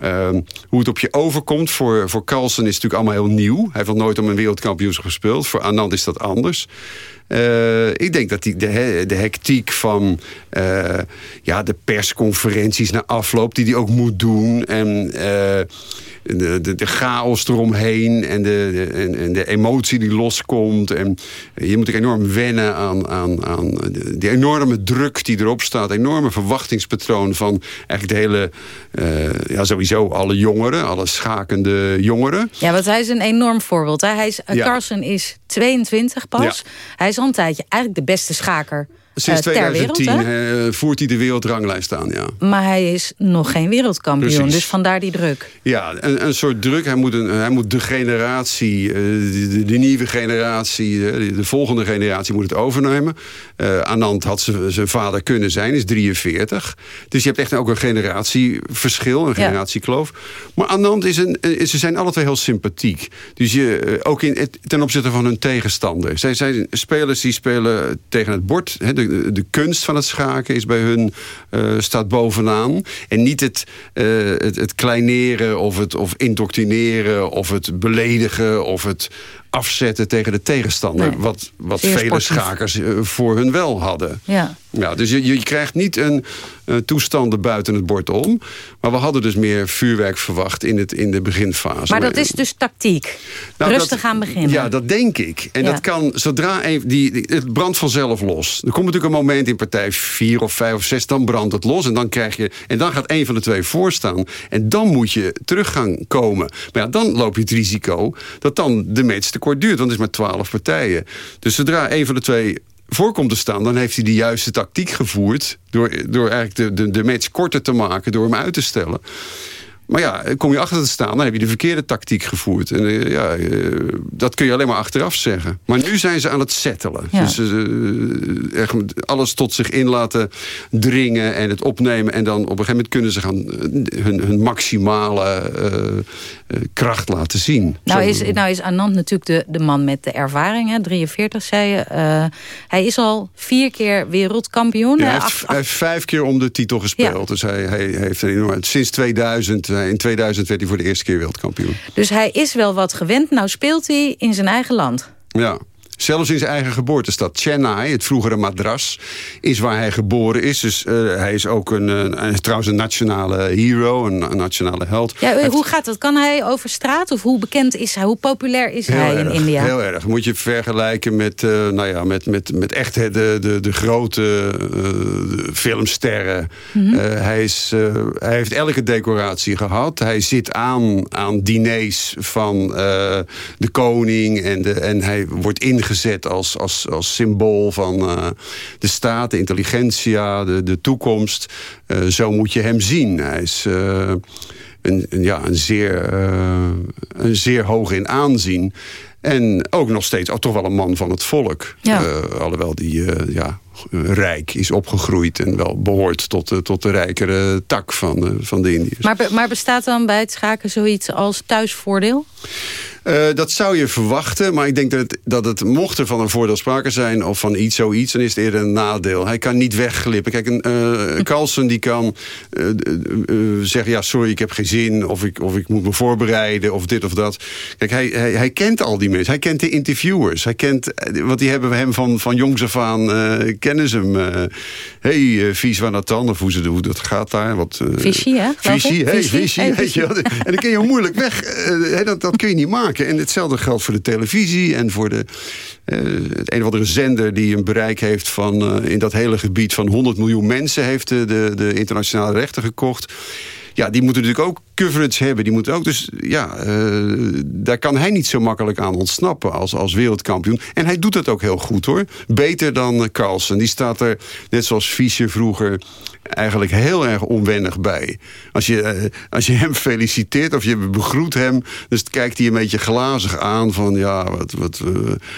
ehm, hoe het op je overkomt. Voor, voor Carlsen is het natuurlijk allemaal heel nieuw. Hij heeft nog nooit om een wereldkampioenschap gespeeld. Voor Anand is dat anders. Eh, ik denk dat die, de, de hectiek van eh, ja, de persconferenties na afloop... die hij ook moet doen... en eh, de, de, de chaos eromheen en de, de, en, en de emotie die loskomt. En je moet ook enorm wennen aan, aan, aan de, die enorme druk die erop staat. Enorme verwachtingspatroon van eigenlijk de hele... ja, sowieso alle jongeren, alle schakende jongeren. Ja, want hij is een enorm voorbeeld. Hè? Hij is, Ja. Carlsen is 22 pas. Ja. Hij is eigenlijk de beste schaker Sinds eh, ter wereld. 2010 Hè? eh, voert hij de wereldranglijst aan, ja. Maar hij is nog geen wereldkampioen, Precies. dus vandaar die druk. Ja, een, een soort druk. Hij moet, een, hij moet de generatie, eh, de, de, de nieuwe generatie, eh, de, de volgende generatie moet het overnemen. Eh, Anand had zijn zijn vader kunnen zijn, is 43. Dus je hebt echt ook een generatieverschil, een Ja. generatiekloof. Maar Anand is een, eh, ze zijn alle twee heel sympathiek. Dus je, eh, ook in, ten opzichte van hun tegenstander. Zij zijn spelers die spelen tegen het bord. Hè, de, de kunst van het schaken is bij hun eh, staat bovenaan. En niet het, eh, het, het kleineren of het of indoctrineren of het beledigen of het afzetten tegen de tegenstander. Nee, wat wat zeer vele sportief. schakers eh, voor hun wel hadden. Ja. Ja, dus je, je krijgt niet een eh, toestanden buiten het bord om. Maar we hadden dus meer vuurwerk verwacht in, het, in de beginfase. Maar dat is dus tactiek. Nou, Rustig dat- aan beginnen. Ja, dat denk ik. En Ja. dat kan zodra die, die- het brandt vanzelf los. Er komt natuurlijk een moment in partij 4 of 5 of 6, dan brandt het los. En dan, krijg je, en dan gaat een van de twee voorstaan. En dan moet je terug gaan komen. Maar ja, dan loop je het risico dat dan de match kort duurt. Want het is maar 12 partijen. Dus zodra een van de twee voor komt te staan... dan heeft hij de juiste tactiek gevoerd... door, door eigenlijk de, de, de match korter te maken, door hem uit te stellen. Maar ja, kom je achter te staan, dan heb je de verkeerde tactiek gevoerd. En eh, ja, eh, dat kun je alleen maar achteraf zeggen. Maar nu zijn ze aan het settelen. Ja. Dus eh, echt alles tot zich in laten dringen en het opnemen. En dan op een gegeven moment kunnen ze gaan hun, hun maximale kracht laten zien. Nou is, nou is Anand natuurlijk de, de man met de ervaring, hè? 43 zei je. Hij is al vier keer wereldkampioen. Ja, hij, heeft, hij heeft vijf keer om de titel gespeeld. Dus hij, hij heeft enorm, sinds 2000, eh, in 2000 werd hij voor de eerste keer wereldkampioen. Dus hij is wel wat gewend. Nou speelt hij in zijn eigen land. Ja. Zelfs in zijn eigen geboortestad. Chennai, het vroegere Madras, is waar hij geboren is. Dus eh, hij is ook een, een- trouwens een nationale hero, een, een nationale held. Ja, heeft- hoe gaat dat? Kan hij over straat? Of hoe bekend is hij? Hoe populair is hij erg, in India? Heel erg. Moet je vergelijken met, eh, nou ja, met, met, met echt de, de, de grote eh, filmsterren. Mhm. Hij, is, hij heeft elke decoratie gehad. Hij zit aan, aan diners van de koning. En, de, en hij wordt ingehuurd neergezet als, als, als symbool van uh, de staat, de intelligentia, de, de toekomst. Uh, zo moet je hem zien. Hij is uh, een, een, ja, een, zeer, een zeer hoog in aanzien. En ook nog steeds oh, toch wel een man van het volk. Ja. alhoewel die ja, rijk is opgegroeid en wel behoort tot de, tot de rijkere tak van, de, van de Indiërs. Maar, maar bestaat dan bij het schaken zoiets als thuisvoordeel? Uh, dat zou je verwachten, maar ik denk dat het, dat het mocht er van een voordeel sprake zijn... of van iets zoiets, dan is het eerder een nadeel. Hij kan niet wegglippen. Kijk, een uh, Carlsen die kan uh, zeggen... ja, sorry, ik heb geen zin, of ik, of ik moet me voorbereiden... of dit of dat. Kijk, hij, hij, hij kent al die mensen. Hij kent de interviewers. Hij kent, want die hebben hem van, van jongs af aan... kennen ze hem. hey, uh, van Nathan, of hoe, ze, hoe dat gaat daar. Wat, Vichy, hè? Hey. Hey, Vichy. En dan kun je moeilijk weg. dat, dat kun je niet maken. En hetzelfde geldt voor de televisie en voor de, uh, het een of andere zender die een bereik heeft van uh, in dat hele gebied van 100 miljoen mensen heeft de, de internationale rechten gekocht. Ja, die moeten natuurlijk ook coverage hebben. Die moeten ook dus, ja, uh, daar kan hij niet zo makkelijk aan ontsnappen als, als wereldkampioen. En hij doet het ook heel goed hoor. Beter dan Carlsen. Die staat er, net zoals Fischer vroeger, eigenlijk heel erg onwennig bij. Als je, uh, als je hem feliciteert of je begroet hem... dus kijkt hij een beetje glazig aan van... ja, wat, wat,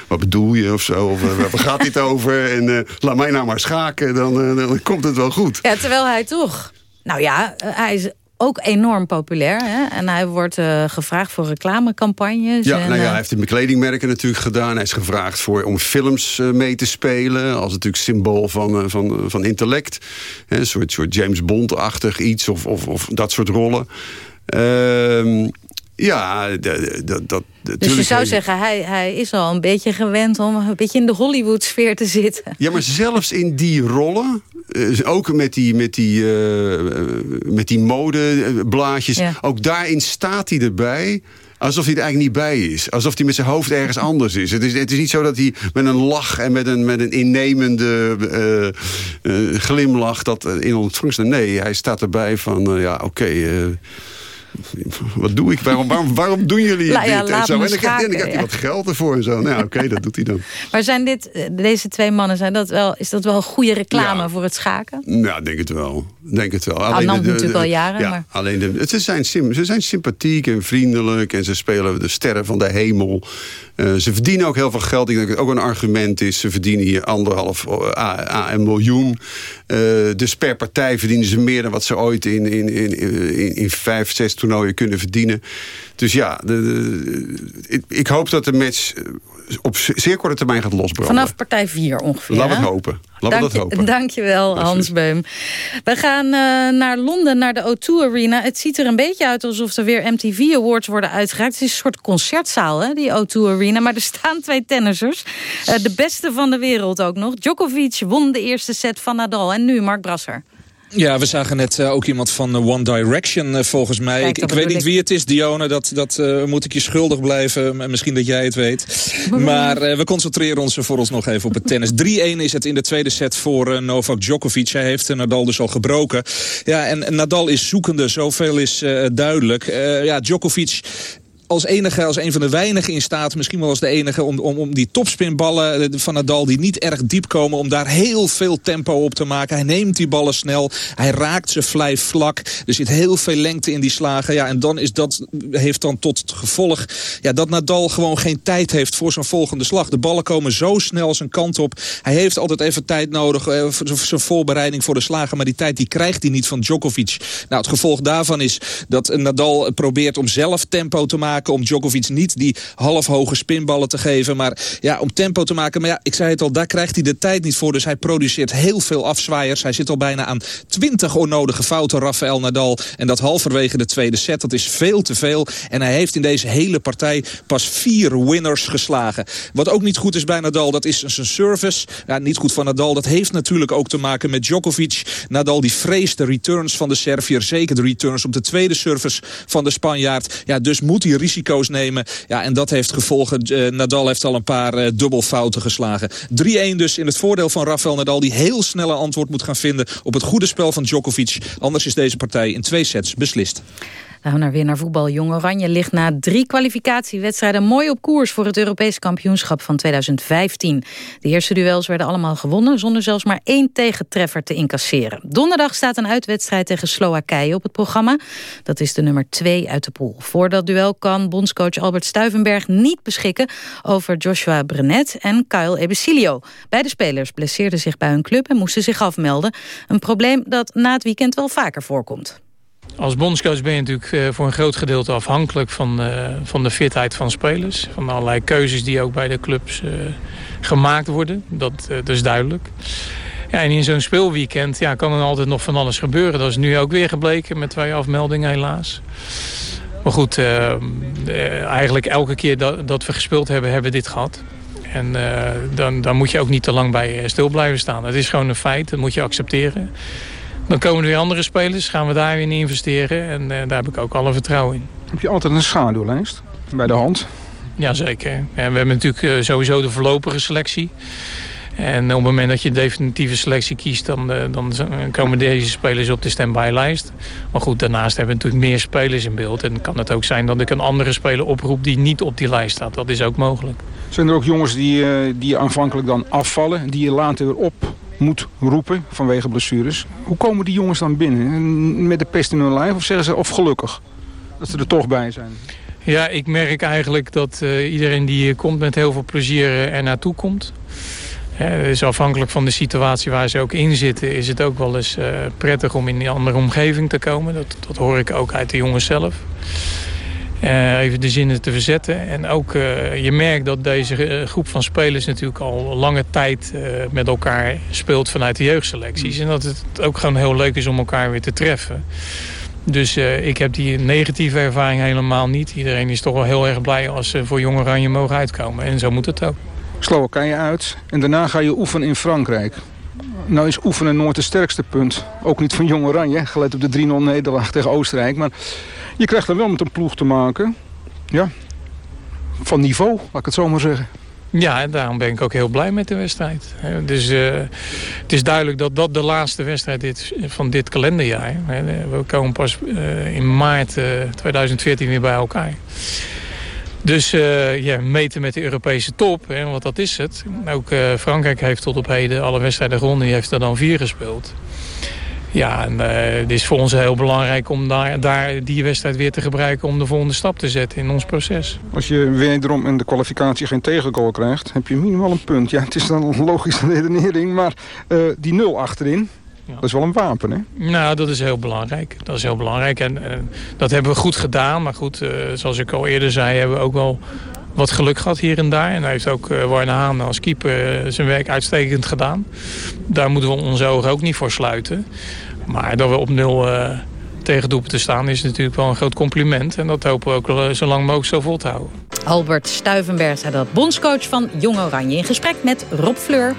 wat bedoel je of zo? Of waar gaat dit over? En laat mij nou maar schaken, dan, dan komt het wel goed. Ja, terwijl hij toch... Nou ja, hij is ook enorm populair. Hè? En hij wordt uh, gevraagd voor reclamecampagnes. Ja, en, nou ja, uh, hij heeft de kledingmerken natuurlijk gedaan. Hij is gevraagd voor, om films uh, mee te spelen. Als natuurlijk symbool van, van, van intellect. Hè, een soort, soort James Bond-achtig iets. Of, of, of dat soort rollen. Ehm, ja, dat... dat dus je zou zeggen, hij, hij is al een beetje gewend om een beetje in de Hollywood-sfeer te zitten. Ja, maar zelfs in die rollen, ook met die, met die, uh, met die modeblaadjes, ja. ook daarin staat hij erbij. Alsof hij er eigenlijk niet bij is. Alsof hij met zijn hoofd ergens anders is. Het is, het is niet zo dat hij met een lach en met een, met een innemende uh, uh, glimlach dat in ontvangst... Nee, hij staat erbij van, ja, oké... Okay, wat doe ik? Waarom, waarom, waarom doen jullie La, ja, dit? En, zo. en dan krijgt hij ja. wat geld ervoor en zo. Nou, oké, okay, dat doet hij dan. Maar zijn dit, deze twee mannen, zijn dat wel, is dat wel goede reclame Ja. voor het schaken? Nou, denk het wel. Denk het wel. Al nam het natuurlijk al jaren, Ja, maar- alleen de, ze, zijn sim- ze zijn sympathiek en vriendelijk. En ze spelen de sterren van de hemel. Eh, ze verdienen ook heel veel geld. Ik denk dat het ook een argument is. Ze verdienen hier anderhalf eh, a, een miljoen. Eh, dus per partij verdienen ze meer dan wat ze ooit in, in, in, in, in vijf, zes toernooien kunnen verdienen. Dus ja, de, ik, hoop dat de match op zeer korte termijn gaat losbranden. Vanaf partij 4 ongeveer. Laten we het hopen. Laten we Dank, dat hopen. Dankjewel, Hans Beum. We gaan eh, naar Londen, naar de O2 Arena. Het ziet er een beetje uit alsof er weer MTV Awards worden uitgereikt. Het is een soort concertzaal, hè, die O2 Arena. Maar er staan twee tennissers. Eh, de beste van de wereld ook nog. Djokovic won de eerste set van Nadal. En nu Mark Brasser. Ja, we zagen net eh, ook iemand van eh, One Direction eh, volgens mij. Kijk, ik weet niet ik. wie het is, Dione. Dat, dat moet ik je schuldig blijven. Misschien dat jij het weet. Maar we concentreren ons voor ons nog even op het tennis. 3-1 is het in de tweede set voor Novak Djokovic. Hij heeft Nadal dus al gebroken. Ja, en, Nadal is zoekende. Zoveel is duidelijk. Ja, Djokovic als enige, als een van de weinigen in staat, misschien wel als de enige, om, om, om die topspinballen eh, van Nadal die niet erg diep komen, om daar heel veel tempo op te maken. Hij neemt die ballen snel, hij raakt ze vrij vlak. Er zit heel veel lengte in die slagen. Ja, en dan is dat, heeft dan tot het gevolg ja, dat Nadal gewoon geen tijd heeft voor zijn volgende slag. De ballen komen zo snel zijn kant op. Hij heeft altijd even tijd nodig eh, voor zijn voorbereiding voor de slagen, maar die tijd die krijgt hij niet van Djokovic. Nou, het gevolg daarvan is dat Nadal probeert om zelf tempo te maken, om Djokovic niet die halfhoge spinballen te geven, maar ja, om tempo te maken. Maar ja, ik zei het al, daar krijgt hij de tijd niet voor, dus hij produceert heel veel afzwaaiers. Hij zit al bijna aan 20 onnodige fouten, Rafael Nadal. En dat halverwege de tweede set, dat is veel te veel. En hij heeft in deze hele partij pas vier winners geslagen. Wat ook niet goed is bij Nadal, dat is zijn service. Ja, niet goed van Nadal, dat heeft natuurlijk ook te maken met Djokovic. Nadal die vreest de returns van de Servier, zeker de returns op de tweede service van de Spanjaard. Ja, dus moet hij risico's nemen. Ja, en dat heeft gevolgen. Eh, Nadal heeft al een paar eh, dubbelfouten geslagen. 3-1 dus in het voordeel van Rafael Nadal, die heel snel een antwoord moet gaan vinden op het goede spel van Djokovic. Anders is deze partij in twee sets beslist. Nou, naar weer naar voetbal. Jong Oranje ligt na drie kwalificatiewedstrijden mooi op koers voor het Europees kampioenschap van 2015. De eerste duels werden allemaal gewonnen zonder zelfs maar één tegentreffer te incasseren. Donderdag staat een uitwedstrijd tegen Slowakije op het programma. Dat is de nummer twee uit de pool. Voor dat duel kan bondscoach Albert Stuivenberg niet beschikken over Joshua Brenet en Kyle Ebesilio. Beide spelers blesseerden zich bij hun club en moesten zich afmelden. Een probleem dat na het weekend wel vaker voorkomt. Als bondscoach ben je natuurlijk eh, voor een groot gedeelte afhankelijk van, uh, van de fitheid van spelers. Van allerlei keuzes die ook bij de clubs uh, gemaakt worden. Dat, is duidelijk. Ja, en in zo'n speelweekend ja, kan er altijd nog van alles gebeuren. Dat is nu ook weer gebleken met twee afmeldingen helaas. Maar goed, eigenlijk elke keer dat, dat, we gespeeld hebben, hebben we dit gehad. En dan, dan moet je ook niet te lang bij stil blijven staan. Het is gewoon een feit, dat moet je accepteren. Dan komen er weer andere spelers, gaan we daar weer in investeren. En uh, daar heb ik ook alle vertrouwen in. Heb je altijd een schaduwlijst bij de hand? Jazeker. En we hebben natuurlijk uh, sowieso de voorlopige selectie. En op het moment dat je de definitieve selectie kiest... dan, dan komen deze spelers op de stand-by-lijst. Maar goed, daarnaast hebben we natuurlijk meer spelers in beeld. En kan het ook zijn dat ik een andere speler oproep... die niet op die lijst staat. Dat is ook mogelijk. Zijn er ook jongens die, die aanvankelijk dan afvallen... die je later weer op moet roepen vanwege blessures. Hoe komen die jongens dan binnen? Met de pest in hun lijf of zeggen ze of gelukkig dat ze er toch bij zijn? Ja, ik merk eigenlijk dat uh, iedereen die hier komt met heel veel plezier uh, er naartoe komt. Ja, dus afhankelijk van de situatie waar ze ook in zitten... is het ook wel eens uh, prettig om in een andere omgeving te komen. Dat, dat hoor ik ook uit de jongens zelf. Uh, even de zinnen te verzetten. En ook uh, je merkt dat deze uh, groep van spelers natuurlijk al lange tijd met elkaar speelt vanuit de jeugdselecties. En dat het ook gewoon heel leuk is om elkaar weer te treffen. Dus ik heb die negatieve ervaring helemaal niet. Iedereen is toch wel heel erg blij als ze voor Jong Oranje mogen uitkomen. En zo moet het ook. Slowakije uit en daarna ga je oefenen in Frankrijk. Nou is oefenen nooit het sterkste punt. Ook niet van Jong Oranje, gelet op de 3-0 nederlaag tegen Oostenrijk. Maar je krijgt er wel met een ploeg te maken. Ja, van niveau, laat ik het zo maar zeggen. Ja, en daarom ben ik ook heel blij met de wedstrijd. Dus uh, het is duidelijk dat dat de laatste wedstrijd is van dit kalenderjaar. We komen pas uh, in maart uh, 2014 weer bij elkaar. Dus ja, meten met de Europese top, hè, want dat is het. Ook Frankrijk heeft tot op heden alle wedstrijden gewonnen. Die heeft er dan vier gespeeld. Ja, en uh, het is voor ons heel belangrijk om daar, daar die wedstrijd weer te gebruiken... om de volgende stap te zetten in ons proces. Als je wederom in de kwalificatie geen tegengoal krijgt... heb je minimaal een punt. Ja, het is dan een logische redenering, maar die nul achterin... Ja. Dat is wel een wapen, hè? Nou, dat is heel belangrijk. Dat is heel belangrijk. En, en dat hebben we goed gedaan. Maar goed, uh, zoals ik al eerder zei, hebben we ook wel wat geluk gehad hier en daar. En hij heeft ook uh, Warne Haan als keeper uh, zijn werk uitstekend gedaan. Daar moeten we onze ogen ook niet voor sluiten. Maar dat we op nul tegen doepen te staan is natuurlijk wel een groot compliment. En dat hopen we ook zo lang mogelijk zo vol te houden. Albert Stuivenberg dat bondscoach van Jong Oranje... in gesprek met Rob Fleur.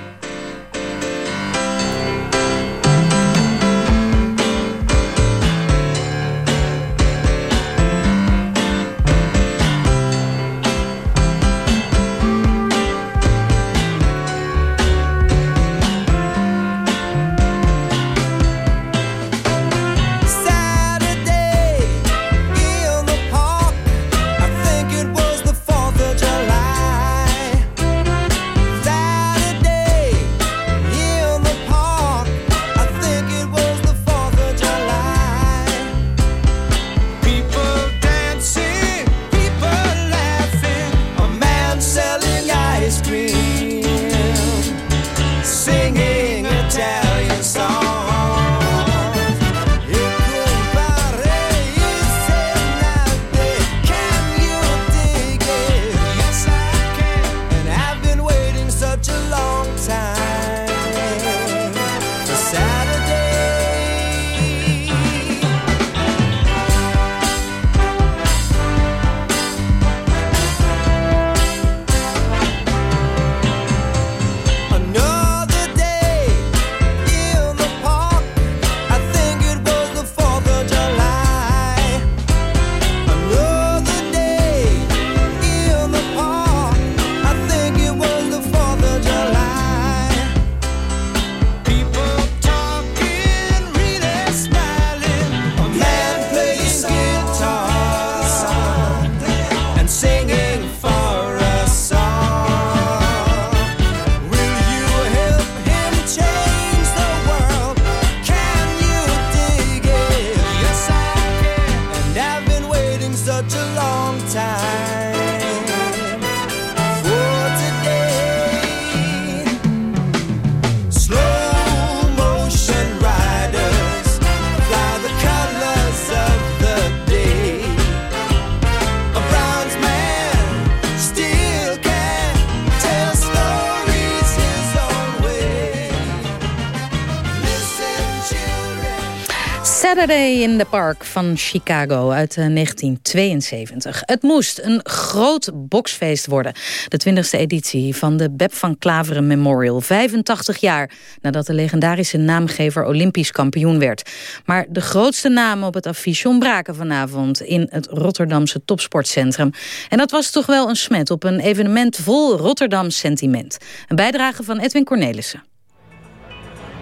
In the Park van Chicago uit 1972. Het moest een groot boksfeest worden. De 20e editie van de Beb van Klaveren Memorial. 85 jaar nadat de legendarische naamgever Olympisch kampioen werd. Maar de grootste namen op het affiche ontbraken vanavond... in het Rotterdamse topsportcentrum. En dat was toch wel een smet op een evenement vol Rotterdam sentiment. Een bijdrage van Edwin Cornelissen.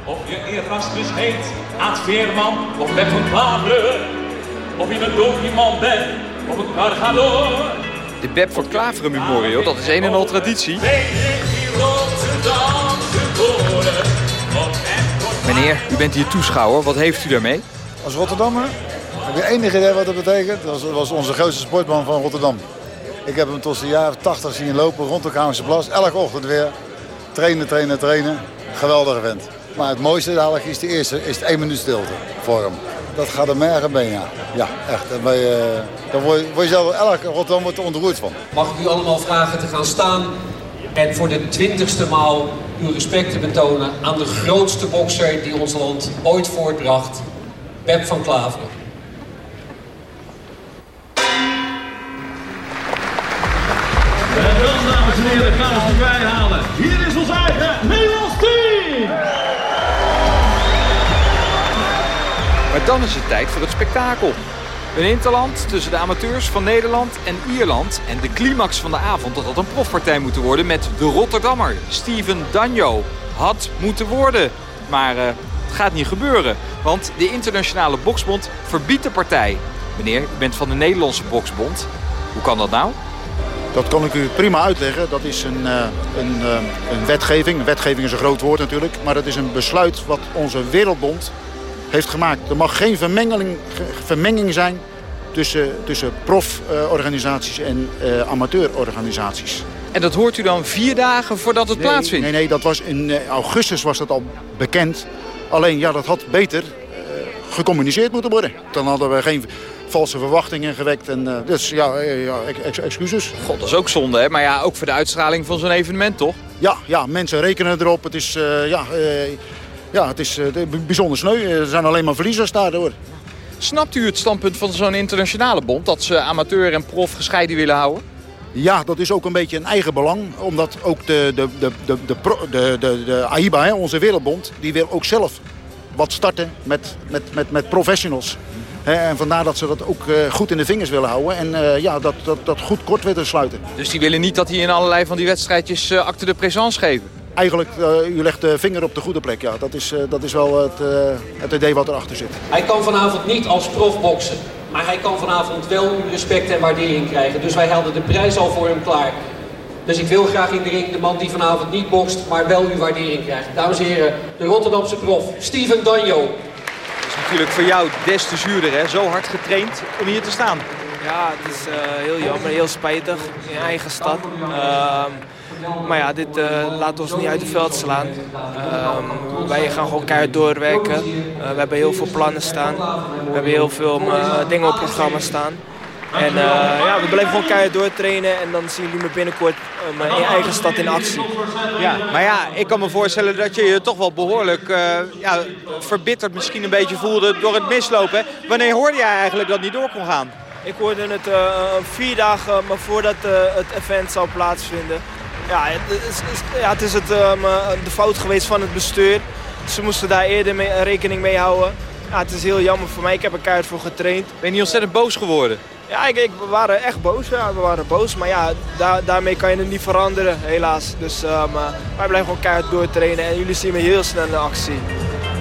Of je Erasmus heet, Aad Veerman of Beb van Klaveren. Of je een document bent of een cargador. De Beb van Klaveren Memorial, dat is een en al traditie. Meneer, u bent hier toeschouwer. Wat heeft u daarmee? Als Rotterdammer heb je enig idee wat dat betekent? Dat was, was onze grootste sportman van Rotterdam. Ik heb hem tot de jaren 80 zien lopen rond de Kamerse Plas. Elke ochtend weer. Trainen, trainen, trainen. Geweldige vent. Maar het mooiste dadelijk is de eerste, is het één minuut stilte voor hem. Dat gaat er mergen been, ja. Echt. Daar, ben je, daar word, je, zelf, elke Rotterdam wordt er ontroerd van. Mag ik u allemaal vragen te gaan staan en voor de twintigste maal uw respect te betonen aan de grootste bokser die ons land ooit voortbracht, Beb van Klaveren. Dan is het tijd voor het spektakel. Een interland tussen de amateurs van Nederland en Ierland. En de climax van de avond dat had een profpartij moeten worden met de Rotterdammer. Steven Danjo had moeten worden. Maar uh, het gaat niet gebeuren. Want de internationale boksbond verbiedt de partij. Meneer, u bent van de Nederlandse boksbond. Hoe kan dat nou? Dat kan ik u prima uitleggen. Dat is een, uh, een, uh, een wetgeving. Wetgeving is een groot woord natuurlijk. Maar dat is een besluit wat onze wereldbond heeft gemaakt. Er mag geen vermenging, vermenging zijn tussen, tussen proforganisaties en uh, amateurorganisaties. En dat hoort u dan vier dagen voordat het nee, plaatsvindt? Nee, nee, dat was in augustus was dat al bekend. Alleen, ja, dat had beter gecommuniceerd moeten worden. Dan hadden we geen valse verwachtingen gewekt. En, uh, dus ja, ja ex excuses. God, dat is ook zonde, hè? Maar ja, ook voor de uitstraling van zo'n evenement, toch? Ja, ja, mensen rekenen erop. Het is, ja, ja, het is bijzonder sneu. Er zijn alleen maar verliezers daardoor. Snapt u het standpunt van zo'n internationale bond... dat ze amateur en prof gescheiden willen houden? Ja, dat is ook een beetje een eigen belang. Omdat ook de, de, de, de, de, de, de, de AIBA, hè, onze wereldbond... die wil ook zelf wat starten met, met, met, met professionals. He, en vandaar dat ze dat ook uh, goed in de vingers willen houden. En uh, ja, dat, dat, dat goed kort willen sluiten. Dus die willen niet dat hij in allerlei van die wedstrijdjes uh, acte de présence geven? Eigenlijk, u legt de vinger op de goede plek. Ja. Dat, is, dat is wel het, het idee wat erachter zit. Hij kan vanavond niet als prof boksen. Maar hij kan vanavond wel uw respect en waardering krijgen. Dus wij hadden de prijs al voor hem klaar. Dus ik wil graag in de ring de man die vanavond niet bokst, maar wel uw waardering krijgt. Dames en heren, de Rotterdamse prof, Steven Danjo. Dat is natuurlijk voor jou des te zuurder, hè? Zo hard getraind om hier te staan. Ja, het is uh, heel jammer, heel spijtig in eigen stad. Uh, maar ja, dit uh, laat ons niet uit het veld slaan. Uh, wij gaan gewoon keihard doorwerken. we hebben heel veel plannen staan. We hebben heel veel dingen op programma staan. En uh, ja, we blijven gewoon keihard doortrainen en dan zien jullie me binnenkort um, in eigen stad in actie. Ja, maar ja, ik kan me voorstellen dat je je toch wel behoorlijk uh, ja, verbitterd misschien een beetje voelde door het mislopen. Wanneer hoorde jij eigenlijk dat niet door kon gaan? Ik hoorde het vier dagen maar voordat het event zou plaatsvinden. Ja, het is, ja, het is het, um, de fout geweest van het bestuur. Ze moesten daar eerder mee, rekening mee houden. Ja, het is heel jammer voor mij, ik heb er keihard voor getraind. Ben je niet ontzettend boos geworden? Ja, ik, ik, we waren echt boos. Ja, we waren boos. Maar ja, daar, daarmee kan je het niet veranderen, helaas. Dus um, uh, wij blijven gewoon keihard doortrainen. En jullie zien me heel snel in de actie.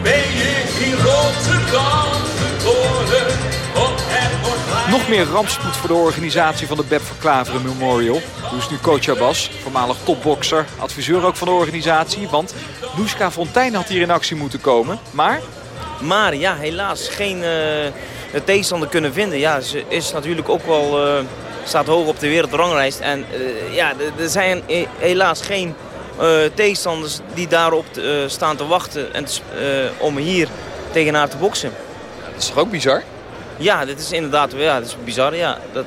Ben je in Rotterdam geboren? Nog meer rampspoed voor de organisatie van de Beb van Klaveren Memorial. Hoe is nu coach Abbas, voormalig topbokser, adviseur ook van de organisatie. Want Noeska Fontijn had hier in actie moeten komen. Maar... Maar ja, helaas geen... Uh de tegenstander kunnen vinden. Ja, ze is natuurlijk ook wel, uh, staat hoog op de wereldranglijst. En uh, ja, er zijn helaas geen tegenstanders die daarop staan te wachten en om hier tegen haar te boksen. Dat is toch ook bizar? Ja, dit is inderdaad ja, dat is bizar. Ja. Dat,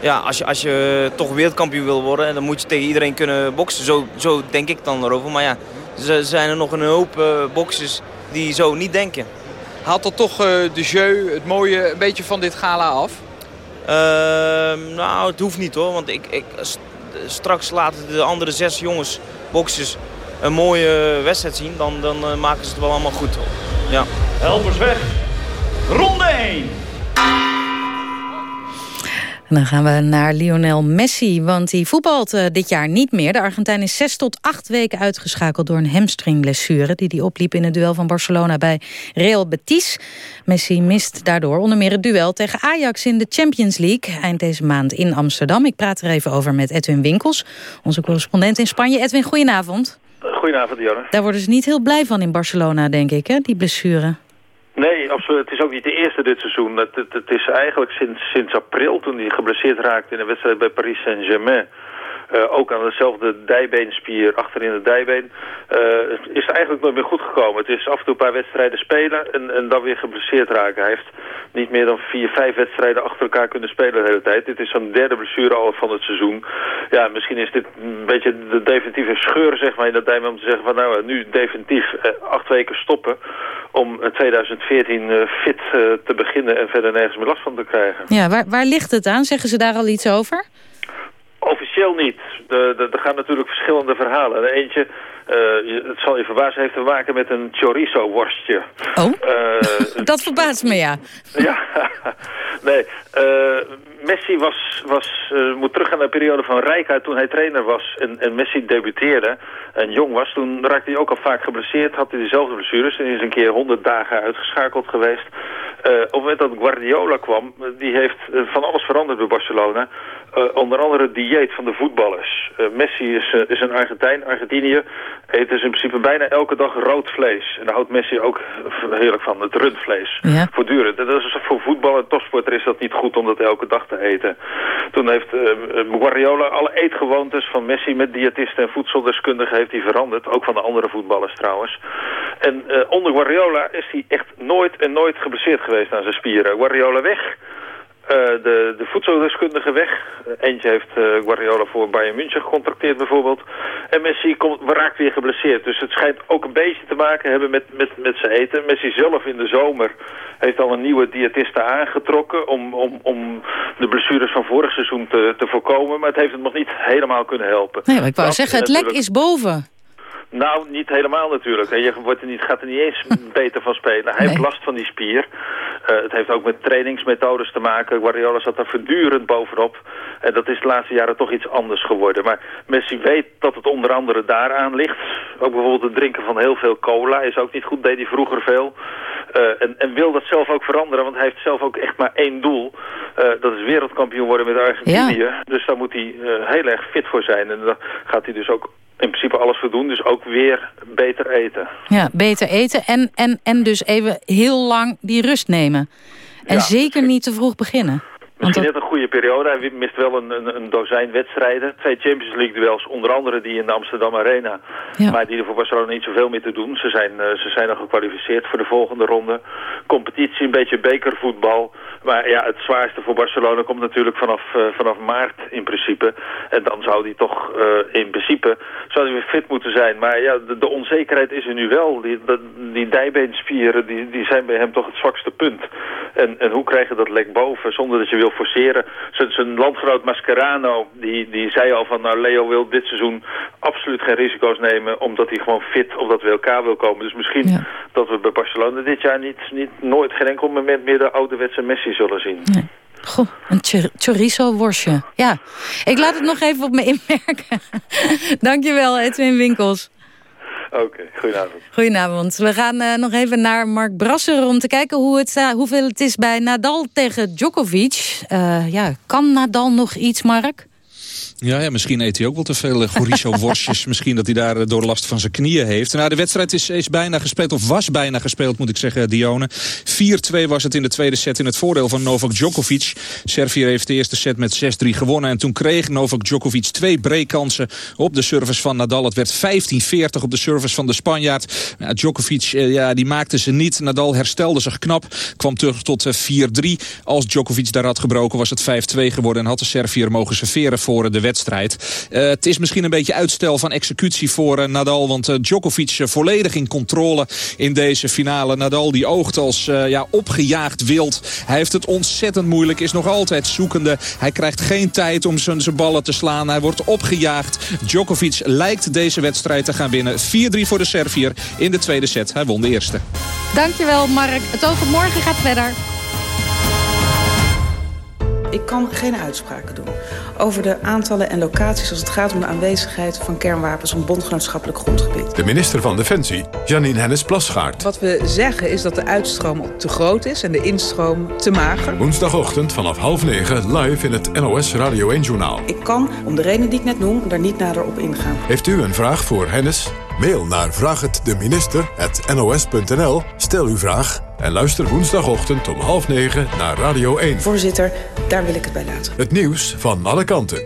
ja, als, je, als je toch wereldkampioen wil worden, dan moet je tegen iedereen kunnen boksen. Zo, zo denk ik dan erover. Maar ja, er zijn er nog een hoop boxers die zo niet denken. Haalt dat toch de jeu, het mooie, een beetje van dit gala af? Ehm, nou, het hoeft niet hoor. Want ik, ik, straks laten de andere zes jongens, boxers, een mooie wedstrijd zien. Dan, dan maken ze het wel allemaal goed. Ja. Helpers weg. Ronde 1. Dan gaan we naar Lionel Messi, want die voetbalt uh, dit jaar niet meer. De Argentijn is zes tot acht weken uitgeschakeld door een hamstringblessure... die hij opliep in het duel van Barcelona bij Real Betis. Messi mist daardoor onder meer het duel tegen Ajax in de Champions League... eind deze maand in Amsterdam. Ik praat er even over met Edwin Winkels, onze correspondent in Spanje. Edwin, goedenavond. Goedenavond, Dionne. Daar worden ze niet heel blij van in Barcelona, denk ik, hè, die blessure. Nee, absoluut. Het is ook niet de eerste dit seizoen. Het, het, het is eigenlijk sinds, sinds april toen hij geblesseerd raakte in een wedstrijd bij Paris Saint-Germain. Uh, ook aan dezelfde dijbeenspier achterin het dijbeen. Uh, is eigenlijk nooit meer goed gekomen. Het is af en toe een paar wedstrijden spelen en, en dan weer geblesseerd raken. Hij heeft niet meer dan vier, vijf wedstrijden achter elkaar kunnen spelen de hele tijd. Dit is zo'n derde blessure al van het seizoen. Ja, misschien is dit een beetje de definitieve scheur zeg maar, in dat dijbeen om te zeggen van nou nu definitief uh, acht weken stoppen om 2014 fit te beginnen en verder nergens meer last van te krijgen. Ja, waar, waar ligt het aan? Zeggen ze daar al iets over? Officieel niet. Er gaan natuurlijk verschillende verhalen. eentje, uh, het zal je verbazen, heeft te maken met een chorizo-worstje. Oh, uh, dat verbaast me, ja. ja, nee. Uh, Messi was, was, moet teruggaan naar de periode van rijkheid toen hij trainer was. En, en Messi debuteerde en jong was. Toen raakte hij ook al vaak geblesseerd, had hij dezelfde blessures. En is een keer 100 dagen uitgeschakeld geweest. op het moment dat Guardiola kwam, die heeft van alles veranderd bij Barcelona. Uh, onder andere het dieet van de voetballers. Uh, Messi is, uh, is een Argentijn, Argentinië. Eet dus in principe bijna elke dag rood vlees. En daar houdt Messi ook heerlijk van, het rundvlees. Ja. Voortdurend. Dat is voor voetbal en topsporter is dat niet goed om dat elke dag te eten. Toen heeft Guardiola alle eetgewoontes van Messi met diëtisten en voedseldeskundigen heeft hij veranderd. Ook van de andere voetballers trouwens. En onder Guardiola is hij echt nooit en nooit geblesseerd geweest aan zijn spieren. Guardiola weg... Uh, de, de voedseldeskundige weg. Eentje heeft uh, Guardiola voor Bayern München gecontracteerd bijvoorbeeld. En Messi komt, raakt weer geblesseerd. Dus het schijnt ook een beetje te maken hebben met, met, met zijn eten. Messi zelf in de zomer heeft al een nieuwe diëtiste aangetrokken... om, om, om de blessures van vorig seizoen te, te voorkomen. Maar het heeft het nog niet helemaal kunnen helpen. Nee, maar ik wou zeggen, het lek is boven. Nou, niet helemaal natuurlijk. Je wordt er niet, gaat er niet eens beter van spelen. Hij heeft last van die spier. Uh, het heeft ook met trainingsmethodes te maken. Guardiola zat daar voortdurend bovenop. En dat is de laatste jaren toch iets anders geworden. Maar Messi weet dat het onder andere daaraan ligt. Ook bijvoorbeeld het drinken van heel veel cola is ook niet goed. Deed hij vroeger veel. Uh, en, en, wil dat zelf ook veranderen. Want hij heeft zelf ook echt maar één doel. Uh, dat is wereldkampioen worden met Argentinië. Ja. Dus daar moet hij heel erg fit voor zijn. En daar gaat hij dus ook in principe alles voor doen. Dus ook weer beter eten. Ja, beter eten en, en, en dus even heel lang die rust nemen. En Ja, zeker niet te vroeg beginnen. Misschien net een goede periode. Hij mist wel een, een, een dozijn wedstrijden. Twee Champions League duels, onder andere die in de Amsterdam Arena. Ja. Maar die er voor Barcelona niet zoveel meer te doen. Ze zijn, eh, ze zijn al gekwalificeerd voor de volgende ronde. Competitie, een beetje bekervoetbal. Maar ja, het zwaarste voor Barcelona komt natuurlijk vanaf, eh, vanaf maart in principe. En dan zou die toch eh, in principe zou die weer fit moeten zijn. Maar ja, de, de onzekerheid is er nu wel. Die, de, die dijbeenspieren die, die zijn bij hem toch het zwakste punt. En, en hoe krijg je dat lek boven zonder dat je wil forceren? Zijn- landgenoot Mascherano, die, die zei al van... nou, Leo wil dit seizoen absoluut geen risico's nemen... omdat hij gewoon fit op dat WLK wil komen. Dus misschien dat we bij Barcelona dit jaar niet, niet nooit geen enkel moment meer... de ouderwetse Messi zullen zien. Goh, een chor- chorizo-worstje. Ja, ik laat het nog even op me inmerken. Dankjewel, Edwin Winkels. Oké, goedenavond. Goedenavond. We gaan eh, nog even naar Mark Brasser om te kijken hoe het, sta- hoeveel het is bij Nadal tegen Djokovic. Eh, ja, kan Nadal nog iets, Mark? Ja, ja, misschien eet hij ook wel te veel eh, chorizo-worstjes. misschien dat hij daar eh, door last van zijn knieën heeft. Nou, de wedstrijd is, is bijna gespeeld, of was bijna gespeeld, moet ik zeggen, Dione. 4-2 was het in de tweede set in het voordeel van Novak Djokovic. Servië heeft de eerste set met 6-3 gewonnen. En toen kreeg Novak Djokovic twee breakkansen op de service van Nadal. Het werd 15-40 op de service van de Spanjaard. Ja, Djokovic, eh, ja, die maakte ze niet. Nadal herstelde zich knap, kwam terug tot eh, 4-3. Als Djokovic daar had gebroken was het 5-2 geworden... en had de Serviër mogen serveren voor de wedstrijd. Wedstrijd. het is misschien een beetje uitstel van executie voor Nadal. Want Djokovic volledig in controle in deze finale. Nadal die oogt als ja, opgejaagd wild. Hij heeft het ontzettend moeilijk. Is nog altijd zoekende. Hij krijgt geen tijd om zijn ballen te slaan. Hij wordt opgejaagd. Djokovic lijkt deze wedstrijd te gaan winnen. 4-3 voor de Servier in de tweede set. Hij won de eerste. Dankjewel Mark. Het oog op morgen gaat verder. Ik kan geen uitspraken doen over de aantallen en locaties... als het gaat om de aanwezigheid van kernwapens op bondgenootschappelijk grondgebied. De minister van Defensie, Janine Hennis-Plasgaard. Wat we zeggen is dat de uitstroom te groot is en de instroom te mager. Woensdagochtend vanaf half negen live in het NOS Radio 1-journaal. Ik kan, om de reden die ik net noem, daar niet nader op ingaan. Heeft u een vraag voor Hennis? Mail naar vraaghetdeminister.nos.nl. Stel uw vraag en luister woensdagochtend om half negen naar Radio 1. Voorzitter, daar wil ik het bij laten. Het nieuws van alle kanten.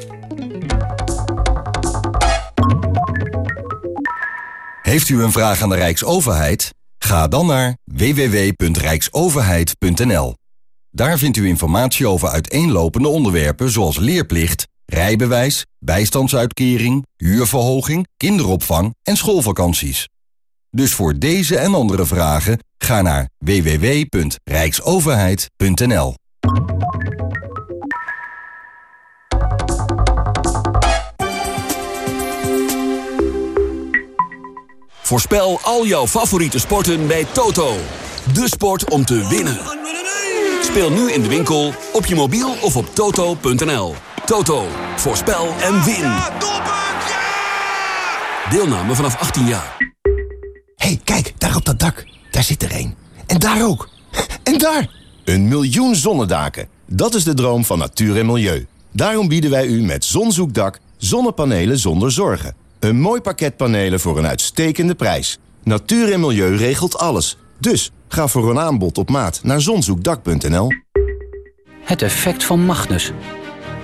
Heeft u een vraag aan de Rijksoverheid? Ga dan naar www.rijksoverheid.nl. Daar vindt u informatie over uiteenlopende onderwerpen zoals leerplicht, rijbewijs, bijstandsuitkering, huurverhoging, kinderopvang en schoolvakanties. Dus voor deze en andere vragen ga naar www.rijksoverheid.nl. Voorspel al jouw favoriete sporten bij Toto. De sport om te winnen. Speel nu in de winkel, op je mobiel of op toto.nl. Toto, voorspel en win. Deelname vanaf 18 jaar. hey, kijk, daar op dat dak. Daar zit er een. En daar ook. En daar! Een miljoen zonnedaken. Dat is de droom van natuur en milieu. Daarom bieden wij u met Zonzoekdak zonnepanelen zonder zorgen. Een mooi pakket panelen voor een uitstekende prijs. Natuur en milieu regelt alles. Dus ga voor een aanbod op maat naar zonzoekdak.nl. Het effect van Magnus.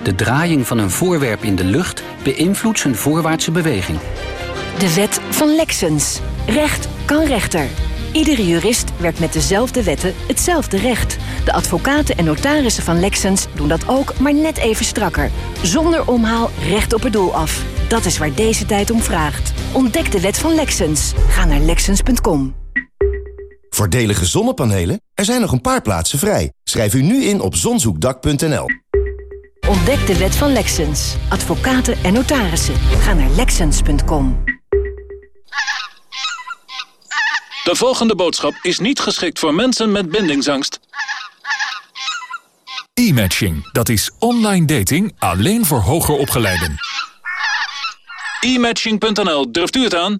De draaiing van een voorwerp in de lucht beïnvloedt zijn voorwaartse beweging. De wet van Lexens. Recht kan rechter. Iedere jurist werkt met dezelfde wetten hetzelfde recht. De advocaten en notarissen van Lexens doen dat ook, maar net even strakker. Zonder omhaal recht op het doel af. Dat is waar deze tijd om vraagt. Ontdek de wet van Lexens. Ga naar Lexens.com. Voordelige zonnepanelen? Er zijn nog een paar plaatsen vrij. Schrijf u nu in op zonzoekdak.nl. Ontdek de wet van Lexens. Advocaten en notarissen. Ga naar Lexens.com. De volgende boodschap is niet geschikt voor mensen met bindingsangst. E-matching, dat is online dating alleen voor hoger opgeleiden. E-matching.nl, durft u het aan?